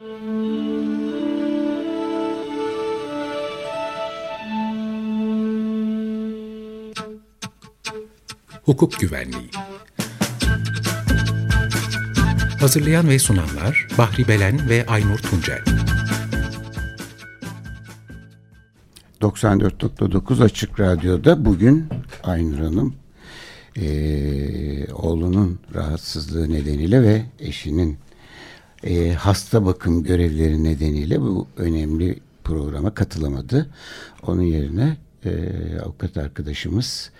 Hukuk Güvenliği. Hazırlayan ve sunanlar Bahri Belen ve Aynur Tuncel. 94.9 Açık Radyo'da bugün Aynur Hanım e, oğlunun rahatsızlığı nedeniyle ve eşinin e, hasta bakım görevleri nedeniyle bu önemli programa katılamadı. Onun yerine e, avukat arkadaşımız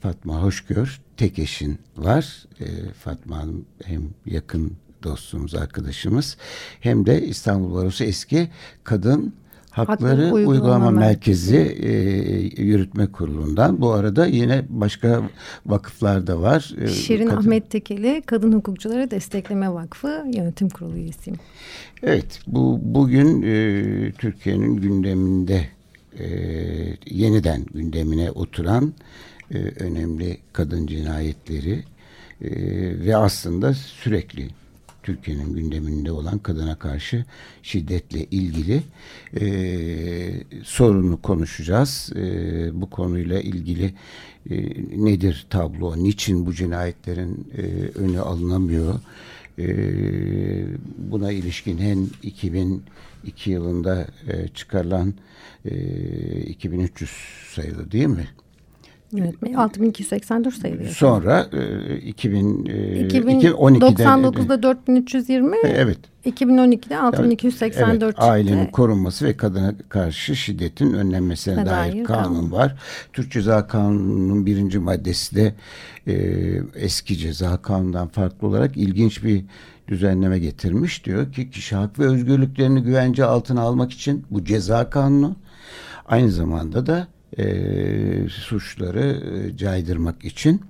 Fatma Hoşgör tek eşin var. E, Fatma Hanım hem yakın dostumuz, arkadaşımız hem de İstanbul Barosu eski kadın Hakları Uygulama, Uygulama Merkezi, Merkezi e, Yürütme Kurulu'ndan. Bu arada yine başka vakıflar da var. E, Şirin Kadın... Ahmet Tekeli Kadın Hukukçuları Destekleme Vakfı Yönetim Kurulu üyesiyim. Evet, bu bugün e, Türkiye'nin gündeminde e, yeniden gündemine oturan e, önemli kadın cinayetleri e, ve aslında sürekli Türkiye'nin gündeminde olan kadına karşı şiddetle ilgili e, sorunu konuşacağız. E, bu konuyla ilgili e, nedir tablo, niçin bu cinayetlerin e, önü alınamıyor? E, buna ilişkin hem 2002 yılında e, çıkarılan e, 2300 sayılı değil mi? Yönetmeni 6284 sayılıyor. Sonra e, 2000, e, 2012'de 99'da 4320 evet. 2012'de 6284 evet, Ailenin korunması ve kadına karşı şiddetin önlenmesine dair, dair kanun, kanun var. Türk Ceza Kanunu'nun birinci maddesi de e, eski ceza kanundan farklı olarak ilginç bir düzenleme getirmiş. Diyor ki kişi hak ve özgürlüklerini güvence altına almak için bu ceza kanunu aynı zamanda da e, suçları e, caydırmak için.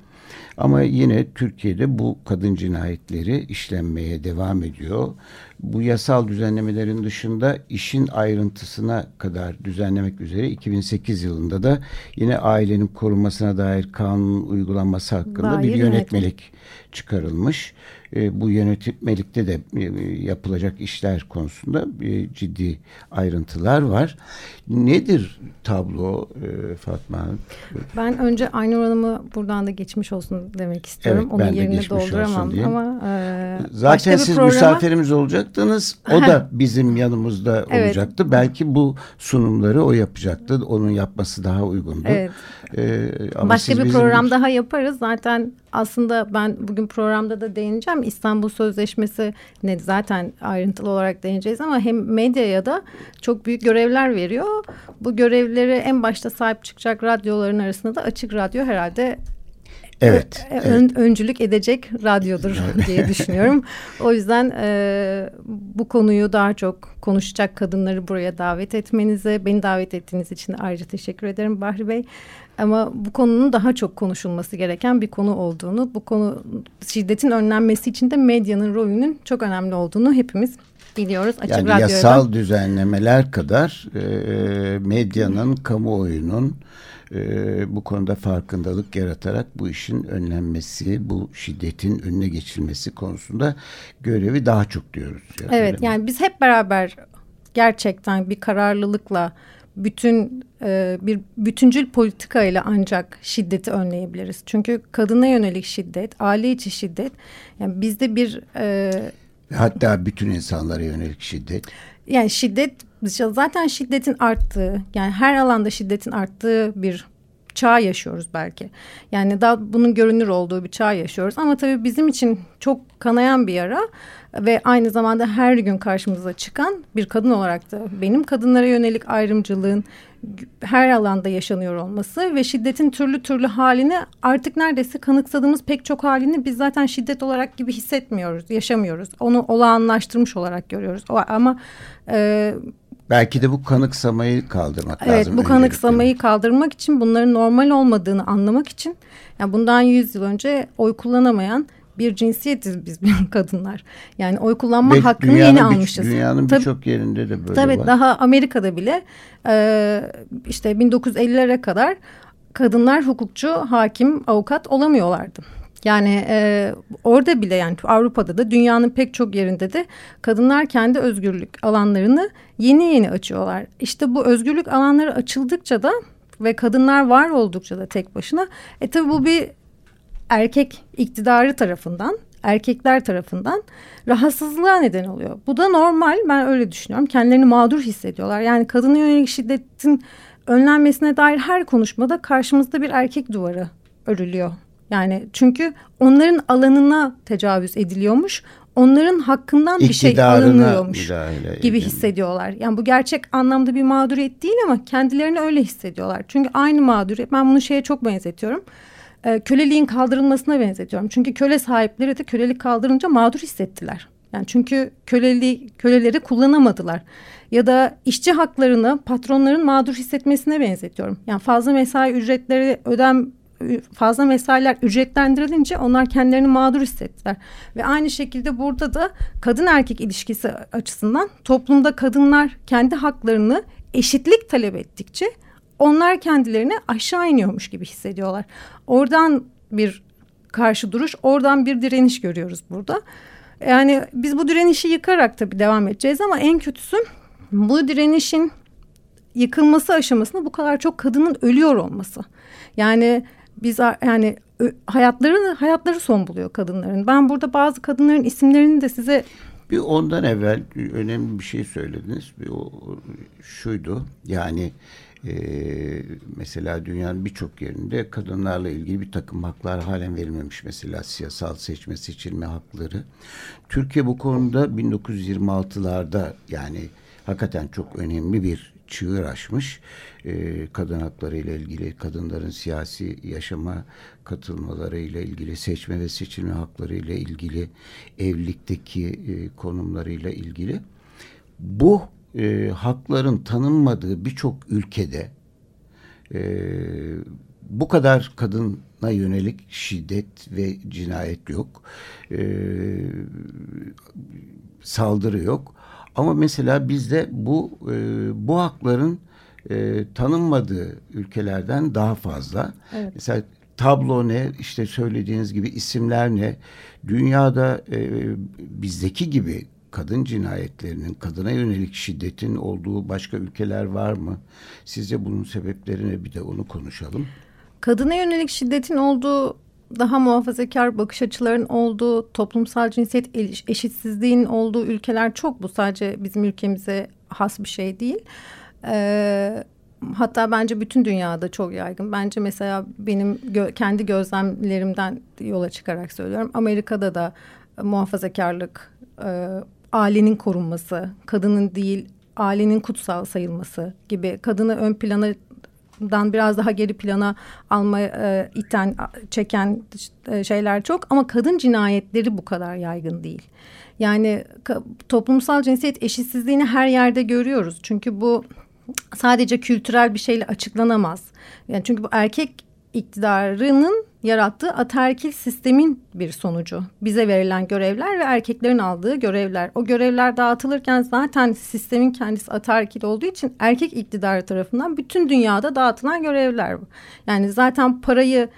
Ama yine Türkiye'de bu kadın cinayetleri işlenmeye devam ediyor. Bu yasal düzenlemelerin dışında işin ayrıntısına kadar düzenlemek üzere 2008 yılında da yine ailenin korunmasına dair kanun uygulanması hakkında dair bir yönetmelik çıkarılmış. E, bu yönetmelikte de e, yapılacak işler konusunda e, ciddi ayrıntılar var. Nedir tablo e, Fatma Hanım? Ben önce Aynur Hanım'ı buradan da geçmiş olsun demek istiyorum. Evet, Onun yerini dolduramam ama e, Zaten siz programa... misafirimiz olacaktınız. O da bizim yanımızda evet. olacaktı. Belki bu sunumları o yapacaktı. Onun yapması daha uygundu. Evet. Ee, ama Başka bir bizim... program daha yaparız. Zaten aslında ben bugün programda da değineceğim. İstanbul Sözleşmesi ne zaten ayrıntılı olarak değineceğiz ama hem medyaya da çok büyük görevler veriyor. Bu görevleri en başta sahip çıkacak radyoların arasında da Açık Radyo herhalde Evet. Ön, evet. Öncülük edecek radyodur diye düşünüyorum. O yüzden e, bu konuyu daha çok konuşacak kadınları buraya davet etmenize, beni davet ettiğiniz için ayrıca teşekkür ederim Bahri Bey. Ama bu konunun daha çok konuşulması gereken bir konu olduğunu, bu konu şiddetin önlenmesi için de medyanın rolünün çok önemli olduğunu hepimiz biliyoruz. Açık yani yasal düzenlemeler kadar e, medyanın, kamuoyunun e, bu konuda farkındalık yaratarak bu işin önlenmesi, bu şiddetin önüne geçilmesi konusunda görevi daha çok diyoruz. Yani evet yani biz hep beraber gerçekten bir kararlılıkla bütün e, bir bütüncül politika ile ancak şiddeti önleyebiliriz. Çünkü kadına yönelik şiddet, aile içi şiddet yani bizde bir e, hatta bütün insanlara yönelik şiddet. Yani şiddet zaten şiddetin arttığı yani her alanda şiddetin arttığı bir çağ yaşıyoruz belki. Yani daha bunun görünür olduğu bir çağ yaşıyoruz. Ama tabii bizim için çok kanayan bir yara ve aynı zamanda her gün karşımıza çıkan bir kadın olarak da benim kadınlara yönelik ayrımcılığın her alanda yaşanıyor olması ve şiddetin türlü türlü halini artık neredeyse kanıksadığımız pek çok halini biz zaten şiddet olarak gibi hissetmiyoruz, yaşamıyoruz. Onu olağanlaştırmış olarak görüyoruz. Ama e, Belki de bu kanıksamayı kaldırmak evet, lazım. Evet bu kanıksamayı kaldırmak için bunların normal olmadığını anlamak için yani bundan 100 yıl önce oy kullanamayan bir cinsiyetiz biz kadınlar. Yani oy kullanma Ve hakkını yeni almışız. Dünyanın birçok yerinde de böyle tabii, var. Daha Amerika'da bile e, işte 1950'lere kadar kadınlar hukukçu, hakim, avukat olamıyorlardı. Yani e, orada bile yani Avrupa'da da dünyanın pek çok yerinde de kadınlar kendi özgürlük alanlarını yeni yeni açıyorlar. İşte bu özgürlük alanları açıldıkça da ve kadınlar var oldukça da tek başına e tabi bu bir erkek iktidarı tarafından erkekler tarafından rahatsızlığa neden oluyor. Bu da normal ben öyle düşünüyorum. Kendilerini mağdur hissediyorlar. Yani kadına yönelik şiddetin önlenmesine dair her konuşmada karşımızda bir erkek duvarı örülüyor. Yani çünkü onların alanına tecavüz ediliyormuş. Onların hakkından bir şey alınıyormuş gibi hissediyorlar. Yani bu gerçek anlamda bir mağduriyet değil ama kendilerini öyle hissediyorlar. Çünkü aynı mağduriyet ben bunu şeye çok benzetiyorum. Ee, köleliğin kaldırılmasına benzetiyorum. Çünkü köle sahipleri de kölelik kaldırınca mağdur hissettiler. Yani çünkü köleliği, köleleri kullanamadılar. Ya da işçi haklarını patronların mağdur hissetmesine benzetiyorum. Yani fazla mesai ücretleri ödem fazla mesailer ücretlendirilince onlar kendilerini mağdur hissettiler. Ve aynı şekilde burada da kadın erkek ilişkisi açısından toplumda kadınlar kendi haklarını eşitlik talep ettikçe onlar kendilerini aşağı iniyormuş gibi hissediyorlar. Oradan bir karşı duruş, oradan bir direniş görüyoruz burada. Yani biz bu direnişi yıkarak tabii devam edeceğiz ama en kötüsü bu direnişin yıkılması aşamasında bu kadar çok kadının ölüyor olması. Yani biz yani hayatları hayatları son buluyor kadınların. Ben burada bazı kadınların isimlerini de size bir ondan evvel önemli bir şey söylediniz. Bir o şuydu. Yani e, mesela dünyanın birçok yerinde kadınlarla ilgili bir takım haklar halen verilmemiş. Mesela siyasal seçme seçilme hakları. Türkiye bu konuda 1926'larda yani hakikaten çok önemli bir çığır açmış. E, kadın hakları ile ilgili, kadınların siyasi yaşama katılmaları ile ilgili, seçme ve seçilme hakları ile ilgili, evlilikteki e, konumları ile ilgili. Bu e, hakların tanınmadığı birçok ülkede e, bu kadar kadına yönelik şiddet ve cinayet yok. E, saldırı yok. Ama mesela bizde bu e, bu hakların e, tanınmadığı ülkelerden daha fazla. Evet. Mesela tablo ne, işte söylediğiniz gibi isimler ne, dünyada e, bizdeki gibi kadın cinayetlerinin, kadına yönelik şiddetin olduğu başka ülkeler var mı? Sizce bunun sebeplerine bir de onu konuşalım. Kadına yönelik şiddetin olduğu daha muhafazakar bakış açılarının olduğu, toplumsal cinsiyet eşitsizliğin olduğu ülkeler çok. Bu sadece bizim ülkemize has bir şey değil. Ee, hatta bence bütün dünyada çok yaygın. Bence mesela benim gö kendi gözlemlerimden yola çıkarak söylüyorum. Amerika'da da muhafazakarlık, e, ailenin korunması, kadının değil ailenin kutsal sayılması gibi kadını ön plana dan biraz daha geri plana alma e, iten çeken e, şeyler çok ama kadın cinayetleri bu kadar yaygın değil. Yani toplumsal cinsiyet eşitsizliğini her yerde görüyoruz. Çünkü bu sadece kültürel bir şeyle açıklanamaz. Yani çünkü bu erkek iktidarının yarattığı ataerkil sistemin bir sonucu. Bize verilen görevler ve erkeklerin aldığı görevler. O görevler dağıtılırken zaten sistemin kendisi ataerkil olduğu için erkek iktidarı tarafından bütün dünyada dağıtılan görevler bu. Yani zaten parayı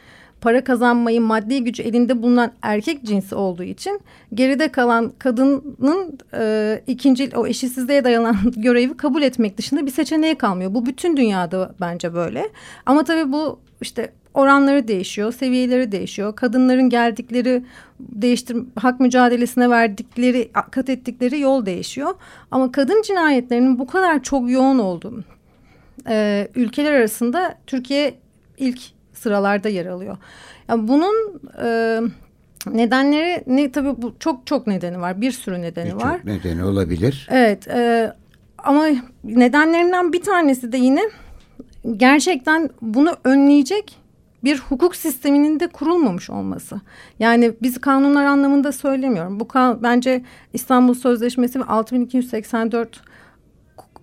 para kazanmayı maddi gücü elinde bulunan erkek cinsi olduğu için geride kalan kadının e, ikinci o eşitsizliğe dayanan görevi kabul etmek dışında bir seçeneği kalmıyor. Bu bütün dünyada bence böyle. Ama tabii bu işte oranları değişiyor, seviyeleri değişiyor. Kadınların geldikleri değiştir hak mücadelesine verdikleri, kat ettikleri yol değişiyor. Ama kadın cinayetlerinin bu kadar çok yoğun olduğu e, ülkeler arasında Türkiye ilk sıralarda yer alıyor. Yani bunun e, nedenleri ne tabii bu çok çok nedeni var. Bir sürü nedeni bir var. Nedeni olabilir. Evet. E, ama nedenlerinden bir tanesi de yine gerçekten bunu önleyecek bir hukuk sisteminin de kurulmamış olması. Yani biz kanunlar anlamında söylemiyorum. Bu kan bence İstanbul Sözleşmesi ve 6284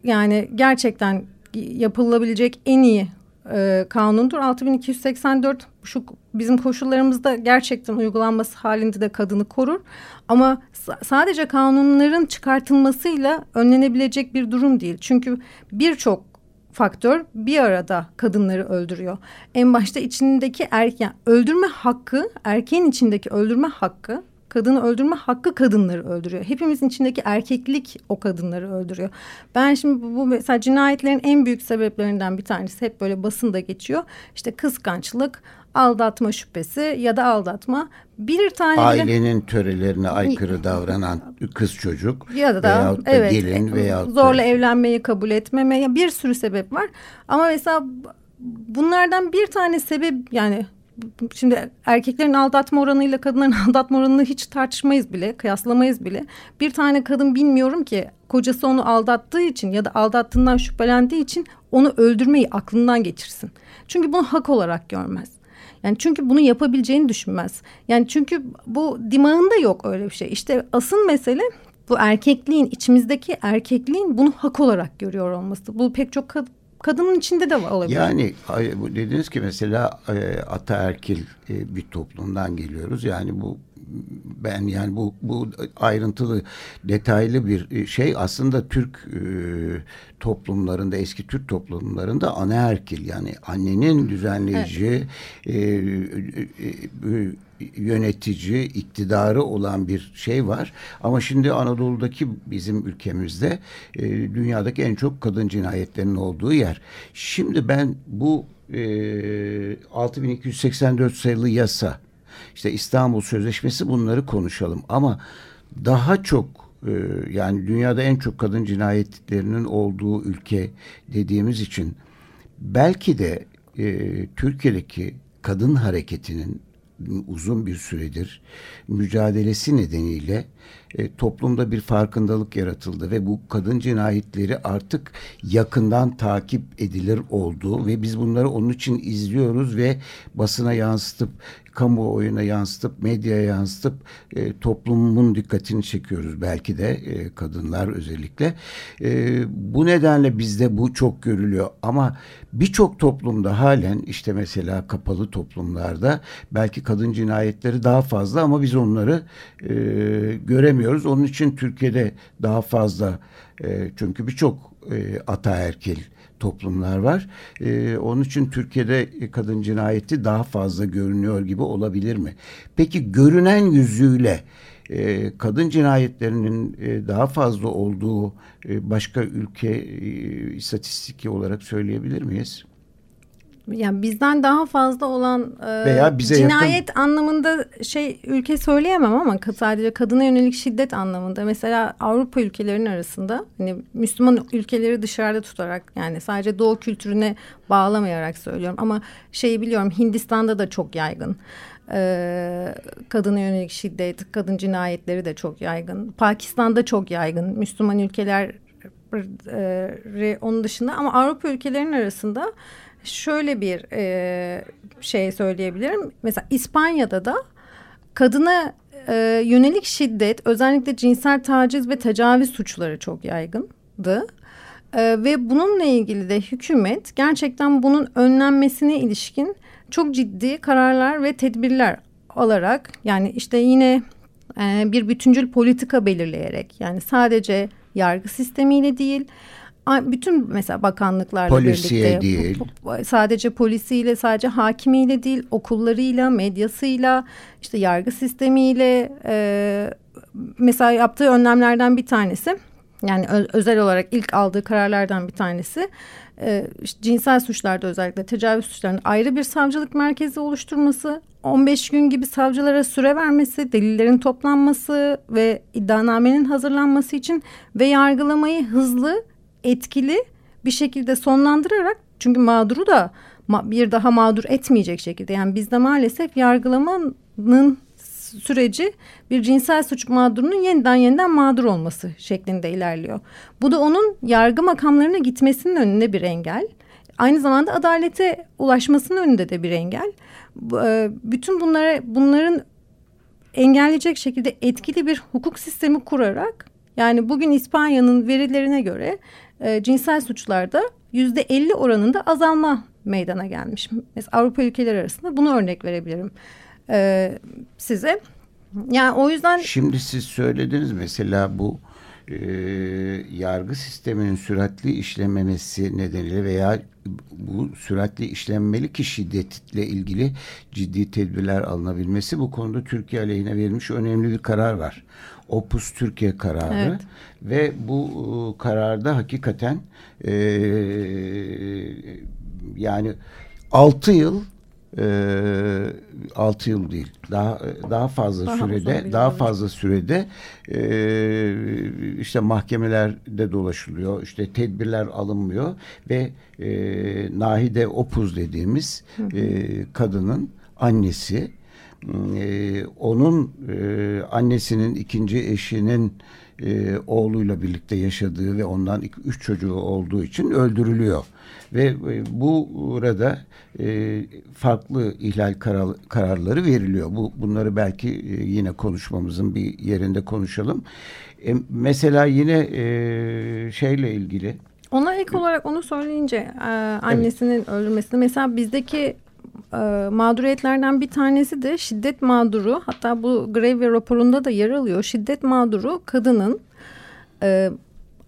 yani gerçekten yapılabilecek en iyi e, kanundur. 6284 şu bizim koşullarımızda gerçekten uygulanması halinde de kadını korur. Ama sadece kanunların çıkartılmasıyla önlenebilecek bir durum değil. Çünkü birçok faktör bir arada kadınları öldürüyor. En başta içindeki erken öldürme hakkı, erkeğin içindeki öldürme hakkı kadını öldürme hakkı kadınları öldürüyor. Hepimizin içindeki erkeklik o kadınları öldürüyor. Ben şimdi bu mesela cinayetlerin en büyük sebeplerinden bir tanesi hep böyle basında geçiyor. İşte kıskançlık, aldatma şüphesi ya da aldatma. Bir tane ailenin bile... törelerine aykırı davranan kız çocuk ya da, da evet, gelin veya zorla da... evlenmeyi kabul etmeme bir sürü sebep var. Ama mesela bunlardan bir tane sebep yani şimdi erkeklerin aldatma oranıyla kadınların aldatma oranını hiç tartışmayız bile, kıyaslamayız bile. Bir tane kadın bilmiyorum ki kocası onu aldattığı için ya da aldattığından şüphelendiği için onu öldürmeyi aklından geçirsin. Çünkü bunu hak olarak görmez. Yani çünkü bunu yapabileceğini düşünmez. Yani çünkü bu dimağında yok öyle bir şey. İşte asıl mesele bu erkekliğin içimizdeki erkekliğin bunu hak olarak görüyor olması. Bu pek çok kadının içinde de olabilir. Yani dediniz ki mesela e, ataerkil e, bir toplumdan geliyoruz. Yani bu ben yani bu bu ayrıntılı detaylı bir e, şey aslında Türk e, toplumlarında eski Türk toplumlarında anaerkil yani annenin düzenleyici evet. e, e, yönetici iktidarı olan bir şey var ama şimdi Anadolu'daki bizim ülkemizde e, dünyadaki en çok kadın cinayetlerinin olduğu yer. Şimdi ben bu e, 6284 sayılı yasa işte İstanbul Sözleşmesi bunları konuşalım. Ama daha çok e, yani dünyada en çok kadın cinayetlerinin olduğu ülke dediğimiz için belki de e, Türkiye'deki kadın hareketinin uzun bir süredir mücadelesi nedeniyle e, toplumda bir farkındalık yaratıldı ve bu kadın cinayetleri artık yakından takip edilir oldu ve biz bunları onun için izliyoruz ve basına yansıtıp kamuoyuna yansıtıp medyaya yansıtıp e, toplumun dikkatini çekiyoruz belki de e, kadınlar özellikle. E, bu nedenle bizde bu çok görülüyor ama birçok toplumda halen işte mesela kapalı toplumlarda belki kadın cinayetleri daha fazla ama biz onları e, göremiyoruz. Onun için Türkiye'de daha fazla e, çünkü birçok e, ataerkil toplumlar var. Ee, onun için Türkiye'de kadın cinayeti daha fazla görünüyor gibi olabilir mi? Peki görünen yüzüyle e, kadın cinayetlerinin e, daha fazla olduğu e, başka ülke e, istatistiki olarak söyleyebilir miyiz? Yani bizden daha fazla olan e, Veya bize cinayet yakın... anlamında şey ülke söyleyemem ama sadece kadına yönelik şiddet anlamında mesela Avrupa ülkelerinin arasında hani Müslüman ülkeleri dışarıda tutarak yani sadece doğu kültürüne bağlamayarak söylüyorum ama şeyi biliyorum Hindistan'da da çok yaygın. Ee, kadına yönelik şiddet, kadın cinayetleri de çok yaygın. Pakistan'da çok yaygın. Müslüman ülkeler e, onun dışında ama Avrupa ülkelerinin arasında şöyle bir e, şey söyleyebilirim. Mesela İspanya'da da kadına e, yönelik şiddet özellikle cinsel taciz ve tecavüz suçları çok yaygındı. E, ve bununla ilgili de hükümet gerçekten bunun önlenmesine ilişkin çok ciddi kararlar ve tedbirler alarak yani işte yine e, bir bütüncül politika belirleyerek yani sadece yargı sistemiyle değil bütün mesela bakanlıklarla Polisiye birlikte değil. sadece polisiyle sadece hakimiyle değil okullarıyla medyasıyla işte yargı sistemiyle e, mesela yaptığı önlemlerden bir tanesi yani özel olarak ilk aldığı kararlardan bir tanesi e, işte cinsel suçlarda özellikle tecavüz suçlarında ayrı bir savcılık merkezi oluşturması 15 gün gibi savcılara süre vermesi, delillerin toplanması ve iddianamenin hazırlanması için ve yargılamayı hızlı etkili bir şekilde sonlandırarak çünkü mağduru da bir daha mağdur etmeyecek şekilde yani bizde maalesef yargılamanın süreci bir cinsel suç mağdurunun yeniden yeniden mağdur olması şeklinde ilerliyor. Bu da onun yargı makamlarına gitmesinin önünde bir engel. Aynı zamanda adalete ulaşmasının önünde de bir engel. E, bütün bunlara bunların engelleyecek şekilde etkili bir hukuk sistemi kurarak yani bugün İspanya'nın verilerine göre e, cinsel suçlarda yüzde elli oranında azalma meydana gelmiş. Mesela Avrupa ülkeleri arasında bunu örnek verebilirim e, size. Yani o yüzden... Şimdi siz söylediniz mesela bu e, yargı sisteminin süratli işlememesi nedeniyle veya bu süratli işlenmeli ki şiddetle ilgili ciddi tedbirler alınabilmesi bu konuda Türkiye aleyhine verilmiş önemli bir karar var. Opus Türkiye kararı. Evet. ve bu e, kararda hakikaten e, yani 6 yıl e, 6 yıl değil daha daha fazla daha sürede daha fazla sürede e, işte mahkemelerde dolaşılıyor işte tedbirler alınmıyor ve e, Nahide Opuz dediğimiz e, kadının annesi e, onun e, annesinin ikinci eşinin e, oğluyla birlikte yaşadığı ve ondan iki, üç çocuğu olduğu için öldürülüyor. Ve e, bu burada e, farklı ihlal karar, kararları veriliyor. Bu Bunları belki e, yine konuşmamızın bir yerinde konuşalım. E, mesela yine e, şeyle ilgili ona ek olarak onu söyleyince e, annesinin evet. öldürmesini mesela bizdeki e, mağduriyetlerden bir tanesi de şiddet mağduru hatta bu grev raporunda da yer alıyor. Şiddet mağduru kadının e,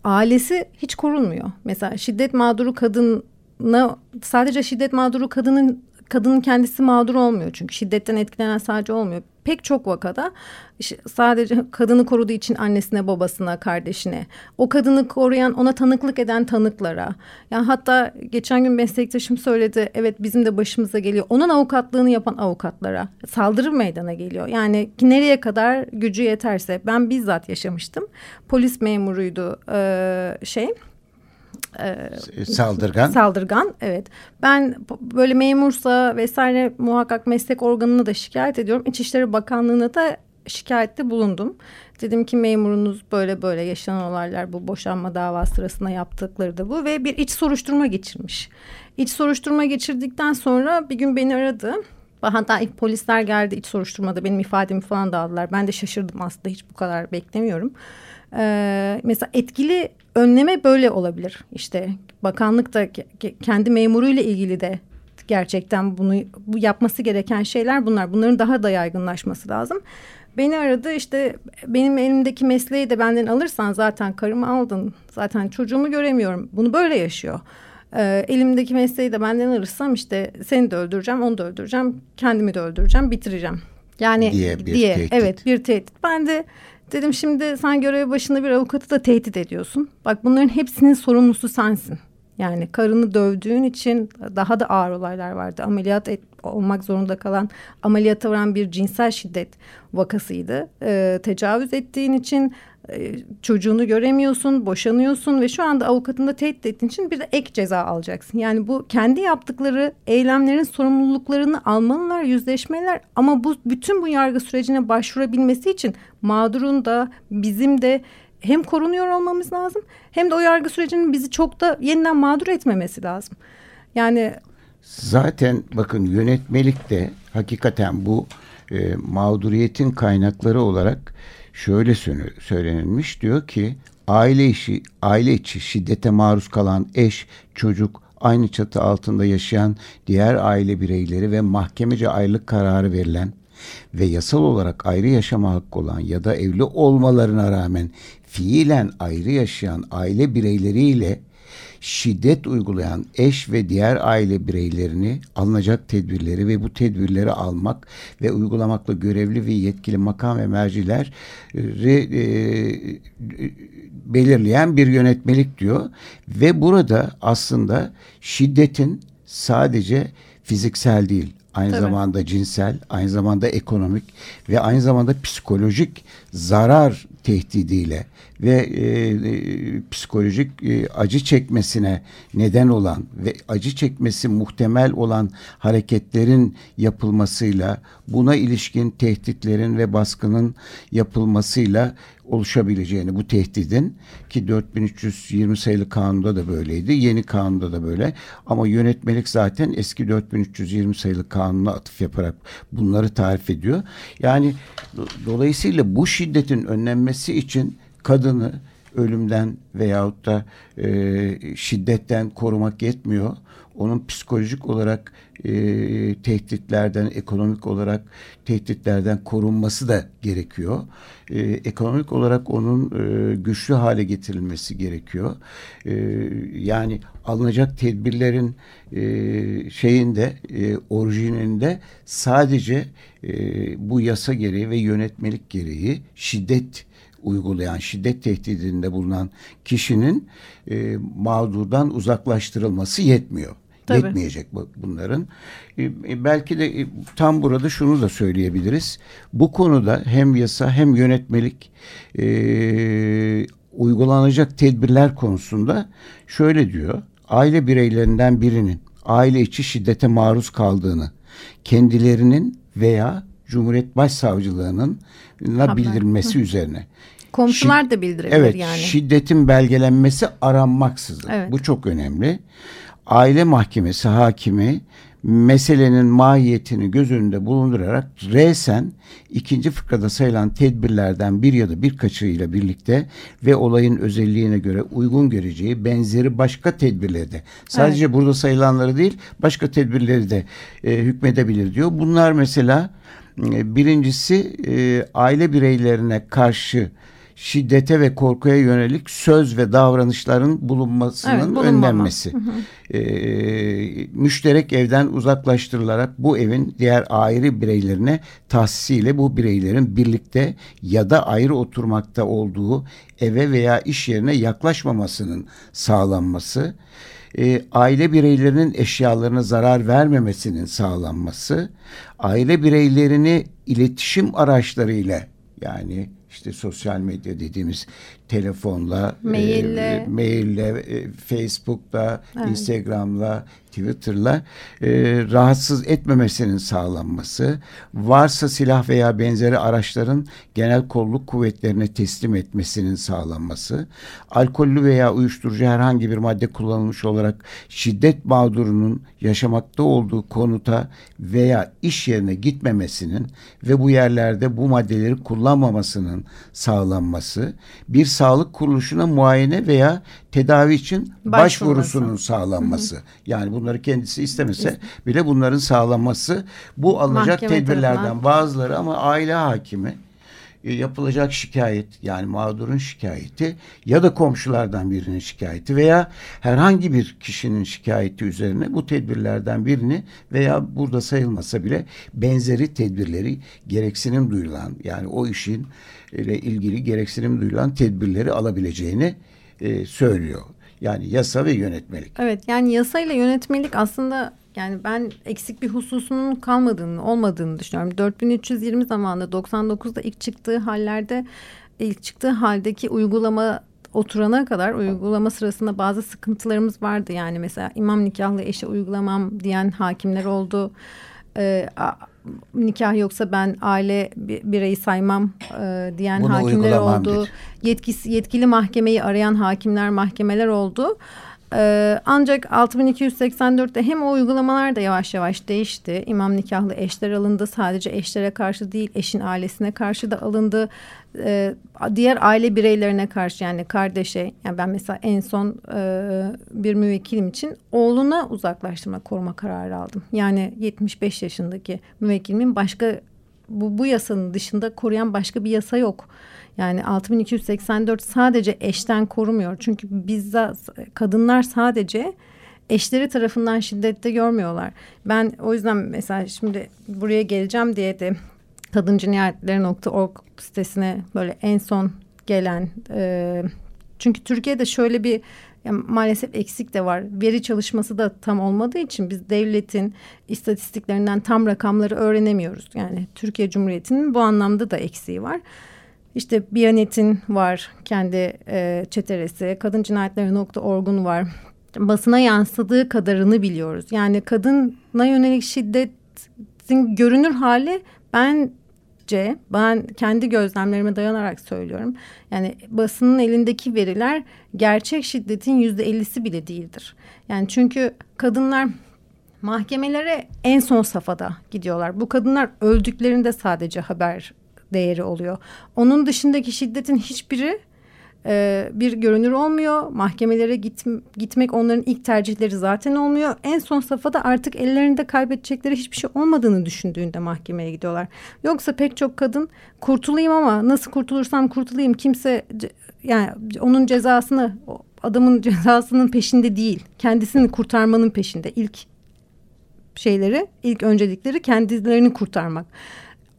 ailesi hiç korunmuyor. Mesela şiddet mağduru kadına sadece şiddet mağduru kadının kadının kendisi mağdur olmuyor çünkü şiddetten etkilenen sadece olmuyor. Pek çok vakada sadece kadını koruduğu için annesine, babasına, kardeşine, o kadını koruyan, ona tanıklık eden tanıklara. Yani hatta geçen gün meslektaşım söyledi, evet bizim de başımıza geliyor. Onun avukatlığını yapan avukatlara saldırı meydana geliyor. Yani nereye kadar gücü yeterse. Ben bizzat yaşamıştım. Polis memuruydu ee, şey e, saldırgan. Saldırgan evet. Ben böyle memursa vesaire muhakkak meslek organına da şikayet ediyorum. İçişleri Bakanlığı'na da şikayette bulundum. Dedim ki memurunuz böyle böyle yaşanan olaylar bu boşanma davası sırasında yaptıkları da bu ve bir iç soruşturma geçirmiş. İç soruşturma geçirdikten sonra bir gün beni aradı. Hatta polisler geldi iç soruşturmada benim ifademi falan da aldılar. Ben de şaşırdım aslında hiç bu kadar beklemiyorum. Ee, mesela etkili önleme böyle olabilir. İşte bakanlık da kendi memuruyla ilgili de gerçekten bunu bu yapması gereken şeyler bunlar. Bunların daha da yaygınlaşması lazım. Beni aradı işte benim elimdeki mesleği de benden alırsan zaten karımı aldın. Zaten çocuğumu göremiyorum. Bunu böyle yaşıyor. Ee, elimdeki mesleği de benden alırsam işte seni de öldüreceğim, onu da öldüreceğim, kendimi de öldüreceğim, bitireceğim. Yani diye, bir diye tehdit. evet bir tehdit. Ben de Dedim şimdi sen görev başında bir avukatı da tehdit ediyorsun. Bak bunların hepsinin sorumlusu sensin. Yani karını dövdüğün için daha da ağır olaylar vardı. Ameliyat et, olmak zorunda kalan ameliyata varan bir cinsel şiddet vakasıydı. Ee, tecavüz ettiğin için çocuğunu göremiyorsun, boşanıyorsun ve şu anda avukatında tehdit ettiğin için bir de ek ceza alacaksın. Yani bu kendi yaptıkları eylemlerin sorumluluklarını almalılar, yüzleşmeler ama bu bütün bu yargı sürecine başvurabilmesi için mağdurun da bizim de hem korunuyor olmamız lazım hem de o yargı sürecinin bizi çok da yeniden mağdur etmemesi lazım. Yani zaten bakın yönetmelikte hakikaten bu e, mağduriyetin kaynakları olarak şöyle söylenilmiş diyor ki aile işi aile içi şiddete maruz kalan eş, çocuk, aynı çatı altında yaşayan diğer aile bireyleri ve mahkemece aylık kararı verilen ve yasal olarak ayrı yaşama hakkı olan ya da evli olmalarına rağmen fiilen ayrı yaşayan aile bireyleriyle şiddet uygulayan eş ve diğer aile bireylerini alınacak tedbirleri ve bu tedbirleri almak ve uygulamakla görevli ve yetkili makam ve merciler e, e, belirleyen bir yönetmelik diyor ve burada aslında şiddetin sadece fiziksel değil aynı Tabii. zamanda cinsel, aynı zamanda ekonomik ve aynı zamanda psikolojik zarar tehdidiyle ve e, e, psikolojik e, acı çekmesine neden olan ve acı çekmesi muhtemel olan hareketlerin yapılmasıyla buna ilişkin tehditlerin ve baskının yapılmasıyla oluşabileceğini bu tehdidin ki 4320 sayılı kanunda da böyleydi. Yeni kanunda da böyle. Ama yönetmelik zaten eski 4320 sayılı kanuna atıf yaparak bunları tarif ediyor. Yani dolayısıyla bu şiddetin önlenmesi için kadını ölümden veyahut da e, şiddetten korumak yetmiyor. Onun psikolojik olarak e, tehditlerden, ekonomik olarak tehditlerden korunması da gerekiyor. E, ekonomik olarak onun e, güçlü hale getirilmesi gerekiyor. E, yani alınacak tedbirlerin e, şeyinde, e, orijininde sadece e, bu yasa gereği ve yönetmelik gereği şiddet uygulayan, şiddet tehdidinde bulunan kişinin e, mağdurdan uzaklaştırılması yetmiyor. Tabii. Yetmeyecek bunların. E, e, belki de e, tam burada şunu da söyleyebiliriz. Bu konuda hem yasa hem yönetmelik e, uygulanacak tedbirler konusunda şöyle diyor. Aile bireylerinden birinin aile içi şiddete maruz kaldığını kendilerinin veya Cumhuriyet Başsavcılığı'nın bildirilmesi üzerine. Komşular Şid da bildirebilir evet, yani. Şiddetin belgelenmesi aranmaksızın. Evet. Bu çok önemli. Aile mahkemesi hakimi meselenin mahiyetini göz önünde bulundurarak resen ikinci fıkrada sayılan tedbirlerden bir ya da birkaçıyla birlikte ve olayın özelliğine göre uygun göreceği benzeri başka tedbirleri de sadece evet. burada sayılanları değil başka tedbirleri de e, hükmedebilir diyor. Bunlar mesela e, birincisi e, aile bireylerine karşı şiddete ve korkuya yönelik söz ve davranışların bulunmasının evet, önlenmesi. Hı hı. E, müşterek evden uzaklaştırılarak bu evin diğer ayrı bireylerine tahsisiyle bu bireylerin birlikte ya da ayrı oturmakta olduğu eve veya iş yerine yaklaşmamasının sağlanması e, aile bireylerinin eşyalarına zarar vermemesinin sağlanması, aile bireylerini iletişim araçlarıyla yani işte sosyal medya dediğimiz telefonla, maille, e, maille e, Facebook'la, evet. Instagram'la, Twitter'la e, rahatsız etmemesinin sağlanması, varsa silah veya benzeri araçların genel kolluk kuvvetlerine teslim etmesinin sağlanması, alkollü veya uyuşturucu herhangi bir madde kullanılmış olarak şiddet mağdurunun yaşamakta olduğu konuta veya iş yerine gitmemesinin ve bu yerlerde bu maddeleri kullanmamasının sağlanması, bir sağlık kuruluşuna muayene veya tedavi için başvurusunun sağlanması. Hı hı. Yani bunları kendisi istemese bile bunların sağlanması bu alınacak Mahkeme tedbirlerden tarafından. bazıları ama aile hakimi e, yapılacak şikayet yani mağdurun şikayeti ya da komşulardan birinin şikayeti veya herhangi bir kişinin şikayeti üzerine bu tedbirlerden birini veya burada sayılmasa bile benzeri tedbirleri gereksinim duyulan yani o işin ile ilgili gereksinim duyulan tedbirleri alabileceğini e, söylüyor. Yani yasa ve yönetmelik. Evet yani yasa ile yönetmelik aslında yani ben eksik bir hususunun kalmadığını, olmadığını düşünüyorum. 4320 zamanında 99'da ilk çıktığı hallerde ilk çıktığı haldeki uygulama oturana kadar uygulama sırasında bazı sıkıntılarımız vardı. Yani mesela imam nikahlı eşe uygulamam diyen hakimler oldu. Ee, nikah yoksa ben aile bireyi saymam e, diyen Bunu hakimler oldu. Yetkisi, yetkili mahkemeyi arayan hakimler, mahkemeler oldu. Ee, ancak 6284'te hem o uygulamalar da yavaş yavaş değişti. İmam nikahlı eşler alındı. Sadece eşlere karşı değil eşin ailesine karşı da alındı. Ee, diğer aile bireylerine karşı yani kardeşe yani ben mesela en son e, bir müvekkilim için oğluna uzaklaştırma koruma kararı aldım. Yani 75 yaşındaki müvekkilimin başka bu, bu yasanın dışında koruyan başka bir yasa yok. Yani 6284 sadece eşten korumuyor. Çünkü bizde kadınlar sadece eşleri tarafından şiddette görmüyorlar. Ben o yüzden mesela şimdi buraya geleceğim diye de kadıncinayetleri.org sitesine böyle en son gelen e, çünkü Türkiye'de şöyle bir yani maalesef eksik de var. Veri çalışması da tam olmadığı için biz devletin istatistiklerinden tam rakamları öğrenemiyoruz. Yani Türkiye Cumhuriyeti'nin bu anlamda da eksiği var. İşte Biyanet'in var kendi e, çeteresi, kadın cinayetleri.org'un var. Basına yansıdığı kadarını biliyoruz. Yani kadına yönelik şiddetin görünür hali bence ben kendi gözlemlerime dayanarak söylüyorum. Yani basının elindeki veriler gerçek şiddetin yüzde ellisi bile değildir. Yani çünkü kadınlar mahkemelere en son safhada gidiyorlar. Bu kadınlar öldüklerinde sadece haber değeri oluyor. Onun dışındaki şiddetin hiçbiri e, bir görünür olmuyor. Mahkemelere git, gitmek onların ilk tercihleri zaten olmuyor. En son safhada artık ellerinde kaybedecekleri hiçbir şey olmadığını düşündüğünde mahkemeye gidiyorlar. Yoksa pek çok kadın kurtulayım ama nasıl kurtulursam kurtulayım kimse yani onun cezasını adamın cezasının peşinde değil. Kendisini kurtarmanın peşinde. İlk şeyleri, ilk öncelikleri kendilerini kurtarmak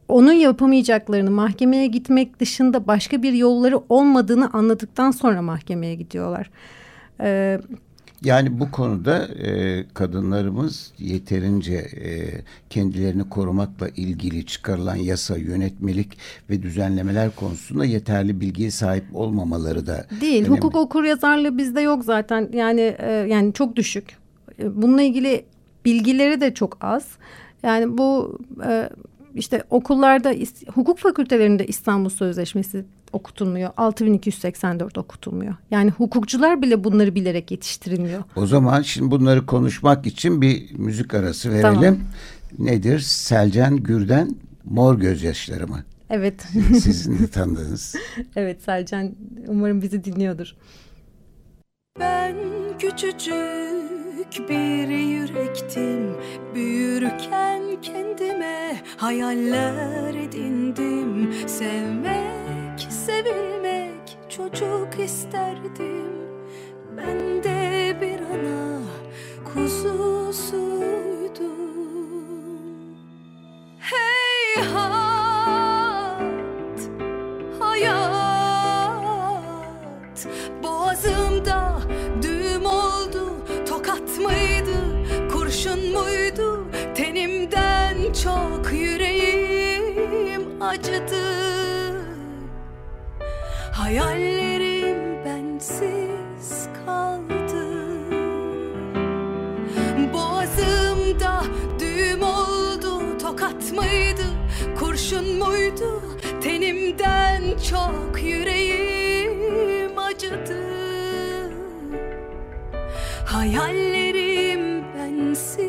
onu yapamayacaklarını mahkemeye gitmek dışında başka bir yolları olmadığını anladıktan sonra mahkemeye gidiyorlar. Ee, yani bu konuda e, kadınlarımız yeterince e, kendilerini korumakla ilgili çıkarılan yasa, yönetmelik ve düzenlemeler konusunda yeterli bilgiye sahip olmamaları da değil. Önemli. Hukuk okur yazarlığı bizde yok zaten. Yani e, yani çok düşük. E, bununla ilgili bilgileri de çok az. Yani bu e, işte okullarda hukuk fakültelerinde İstanbul Sözleşmesi okutulmuyor. 6284 okutulmuyor. Yani hukukçular bile bunları bilerek yetiştirilmiyor. O zaman şimdi bunları konuşmak için bir müzik arası verelim. Tamam. Nedir? Selcan Gür'den Mor Gözyaşları mı? Evet. Sizin de tanıdığınız. evet Selcan umarım bizi dinliyordur. Ben küçücük bir yürektim. Büyürken kendime hayaller edindim. Sevmek, sevilmek çocuk isterdim. Ben de bir ana kuzusuydum. Hey hayat, kurşun muydu Tenimden çok yüreğim acıdı. Hayallerim bensiz kaldı. Boğazımda düğüm oldu Tokat mıydı, kurşun muydu? Tenimden çok yüreğim acıdı. Hayallerim bensiz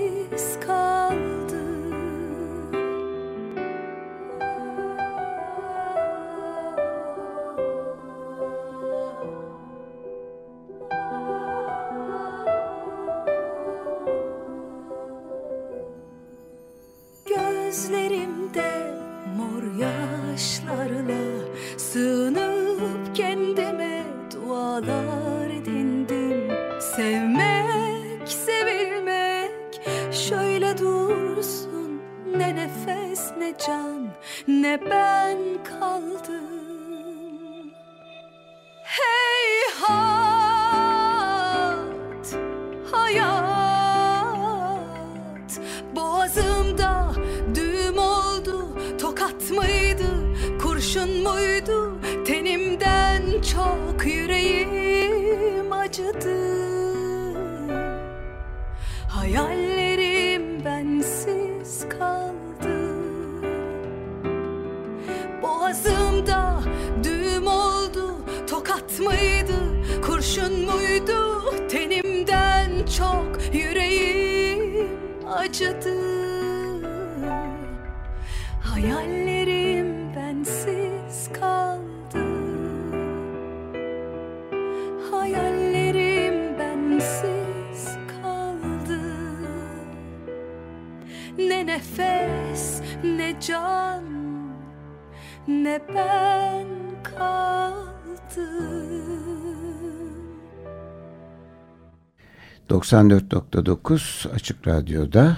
94.9 Açık Radyo'da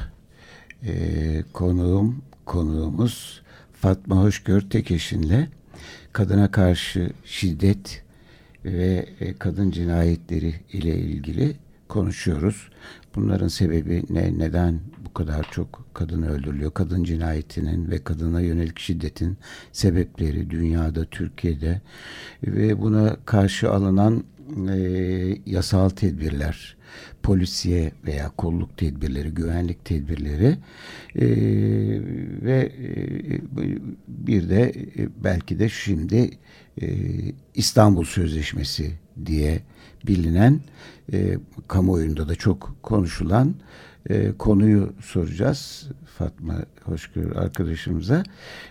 e, konuğum konuğumuz Fatma Hoşgör Tekeşin'le kadına karşı şiddet ve e, kadın cinayetleri ile ilgili konuşuyoruz. Bunların sebebi ne, neden bu kadar çok kadın öldürülüyor? Kadın cinayetinin ve kadına yönelik şiddetin sebepleri dünyada, Türkiye'de ve buna karşı alınan e, yasal tedbirler, polisiye veya kolluk tedbirleri, güvenlik tedbirleri e, ve e, bir de e, belki de şimdi e, İstanbul Sözleşmesi diye bilinen e, kamuoyunda da çok konuşulan e, konuyu soracağız Fatma Hoşgör arkadaşımıza.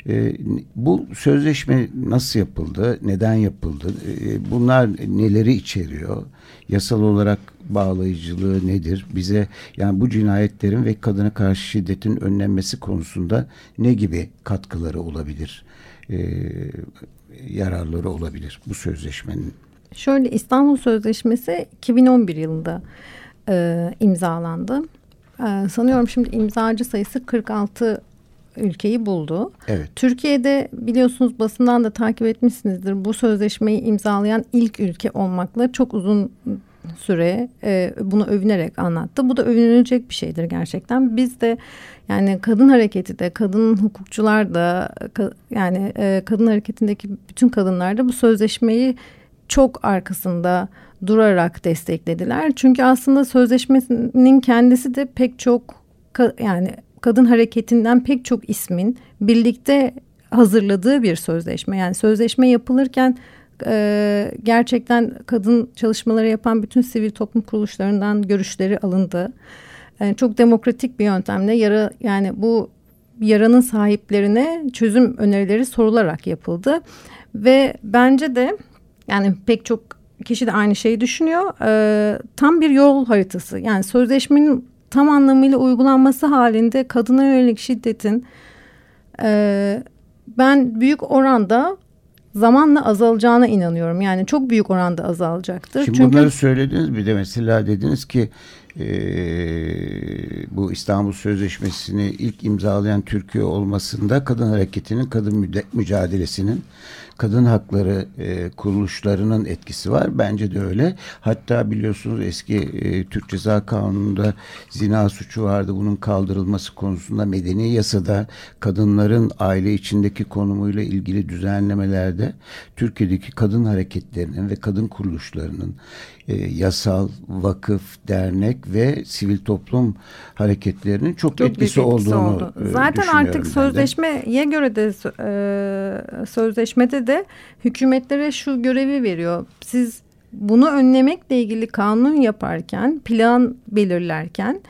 E, bu sözleşme nasıl yapıldı, neden yapıldı, e, bunlar neleri içeriyor, yasal olarak bağlayıcılığı nedir, bize yani bu cinayetlerin ve kadına karşı şiddetin önlenmesi konusunda ne gibi katkıları olabilir, e, yararları olabilir bu sözleşmenin? Şöyle İstanbul Sözleşmesi 2011 yılında e, imzalandı. E, sanıyorum şimdi imzacı sayısı 46 ülkeyi buldu. Evet. Türkiye'de biliyorsunuz basından da takip etmişsinizdir. Bu sözleşmeyi imzalayan ilk ülke olmakla çok uzun süre e, bunu övünerek anlattı. Bu da övünülecek bir şeydir gerçekten. Biz de yani kadın hareketi de, kadın hukukçular da ka, yani e, kadın hareketindeki bütün kadınlar da bu sözleşmeyi çok arkasında durarak desteklediler. Çünkü aslında sözleşmenin kendisi de pek çok yani kadın hareketinden pek çok ismin birlikte hazırladığı bir sözleşme. Yani sözleşme yapılırken e, gerçekten kadın çalışmaları yapan bütün sivil toplum kuruluşlarından görüşleri alındı. Yani çok demokratik bir yöntemle yara yani bu yaranın sahiplerine çözüm önerileri sorularak yapıldı ve bence de yani pek çok kişi de aynı şeyi düşünüyor. Ee, tam bir yol haritası. Yani sözleşmenin tam anlamıyla uygulanması halinde kadına yönelik şiddetin e, ben büyük oranda zamanla azalacağına inanıyorum. Yani çok büyük oranda azalacaktır. Şimdi Çünkü... bunları söylediniz bir de mesela dediniz ki e, bu İstanbul Sözleşmesi'ni ilk imzalayan Türkiye olmasında kadın hareketinin, kadın mücadelesinin kadın hakları e, kuruluşlarının etkisi var. Bence de öyle. Hatta biliyorsunuz eski e, Türk Ceza Kanunu'nda zina suçu vardı. Bunun kaldırılması konusunda medeni yasada kadınların aile içindeki konumuyla ilgili düzenlemelerde Türkiye'deki kadın hareketlerinin ve kadın kuruluşlarının e, yasal, vakıf, dernek ve sivil toplum hareketlerinin çok, çok etkisi, etkisi olduğunu oldu. E, Zaten artık sözleşmeye göre de e, sözleşmede de hükümetlere şu görevi veriyor. Siz bunu önlemekle ilgili kanun yaparken, plan belirlerken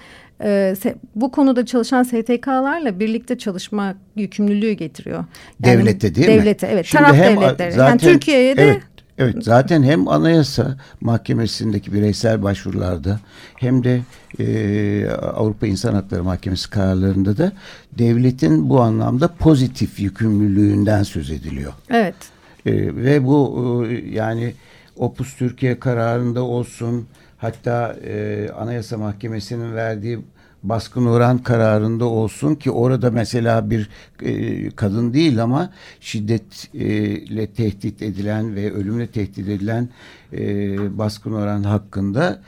e, bu konuda çalışan STK'larla birlikte çalışma yükümlülüğü getiriyor. Yani devlete değil devlete, mi? Devlete evet. Şimdi taraf devletleri. Zaten, yani Türkiye'ye de evet, Evet zaten hem anayasa mahkemesindeki bireysel başvurularda hem de e, Avrupa İnsan Hakları Mahkemesi kararlarında da devletin bu anlamda pozitif yükümlülüğünden söz ediliyor. Evet. E, ve bu e, yani Opus Türkiye kararında olsun hatta e, Anayasa Mahkemesi'nin verdiği baskın oran kararında olsun ki orada mesela bir e, kadın değil ama şiddetle tehdit edilen ve ölümle tehdit edilen e, baskın oran hakkında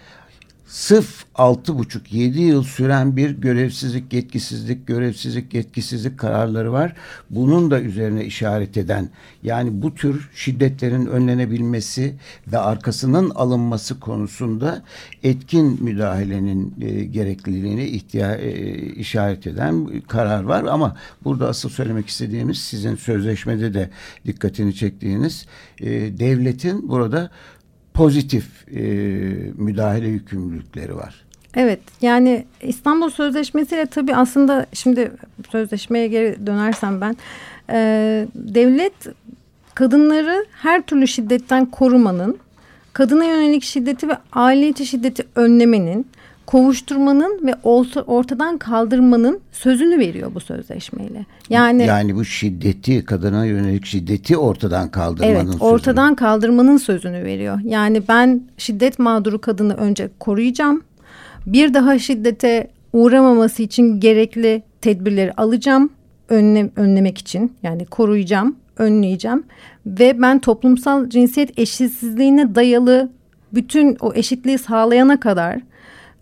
sırf altı buçuk yedi yıl süren bir görevsizlik, yetkisizlik, görevsizlik, yetkisizlik kararları var. Bunun da üzerine işaret eden yani bu tür şiddetlerin önlenebilmesi ve arkasının alınması konusunda etkin müdahalenin e, gerekliliğini ihtiya e, işaret eden karar var ama burada asıl söylemek istediğimiz sizin sözleşmede de dikkatini çektiğiniz e, devletin burada pozitif e, müdahale yükümlülükleri var. Evet yani İstanbul Sözleşmesi ile tabii aslında şimdi sözleşmeye geri dönersem ben e, devlet kadınları her türlü şiddetten korumanın kadına yönelik şiddeti ve aile içi şiddeti önlemenin kovuşturmanın ve ortadan kaldırmanın sözünü veriyor bu sözleşmeyle. Yani yani bu şiddeti kadına yönelik şiddeti ortadan kaldırmanın evet, sözünü. ortadan kaldırmanın sözünü veriyor. Yani ben şiddet mağduru kadını önce koruyacağım. Bir daha şiddete uğramaması için gerekli tedbirleri alacağım. Önlem, önlemek için yani koruyacağım, önleyeceğim ve ben toplumsal cinsiyet eşitsizliğine dayalı bütün o eşitliği sağlayana kadar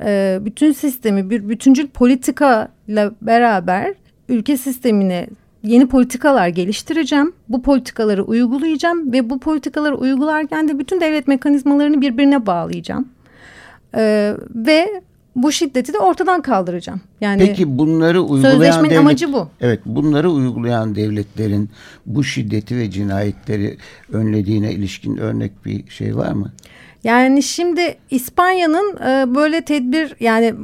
e, bütün sistemi bir bütüncül politika ile beraber ülke sistemine yeni politikalar geliştireceğim. Bu politikaları uygulayacağım ve bu politikaları uygularken de bütün devlet mekanizmalarını birbirine bağlayacağım. Ee, ve bu şiddeti de ortadan kaldıracağım. Yani Peki bunları uygulayan devlet, amacı bu. Evet, bunları uygulayan devletlerin bu şiddeti ve cinayetleri önlediğine ilişkin örnek bir şey var mı? Yani şimdi İspanya'nın e, böyle tedbir yani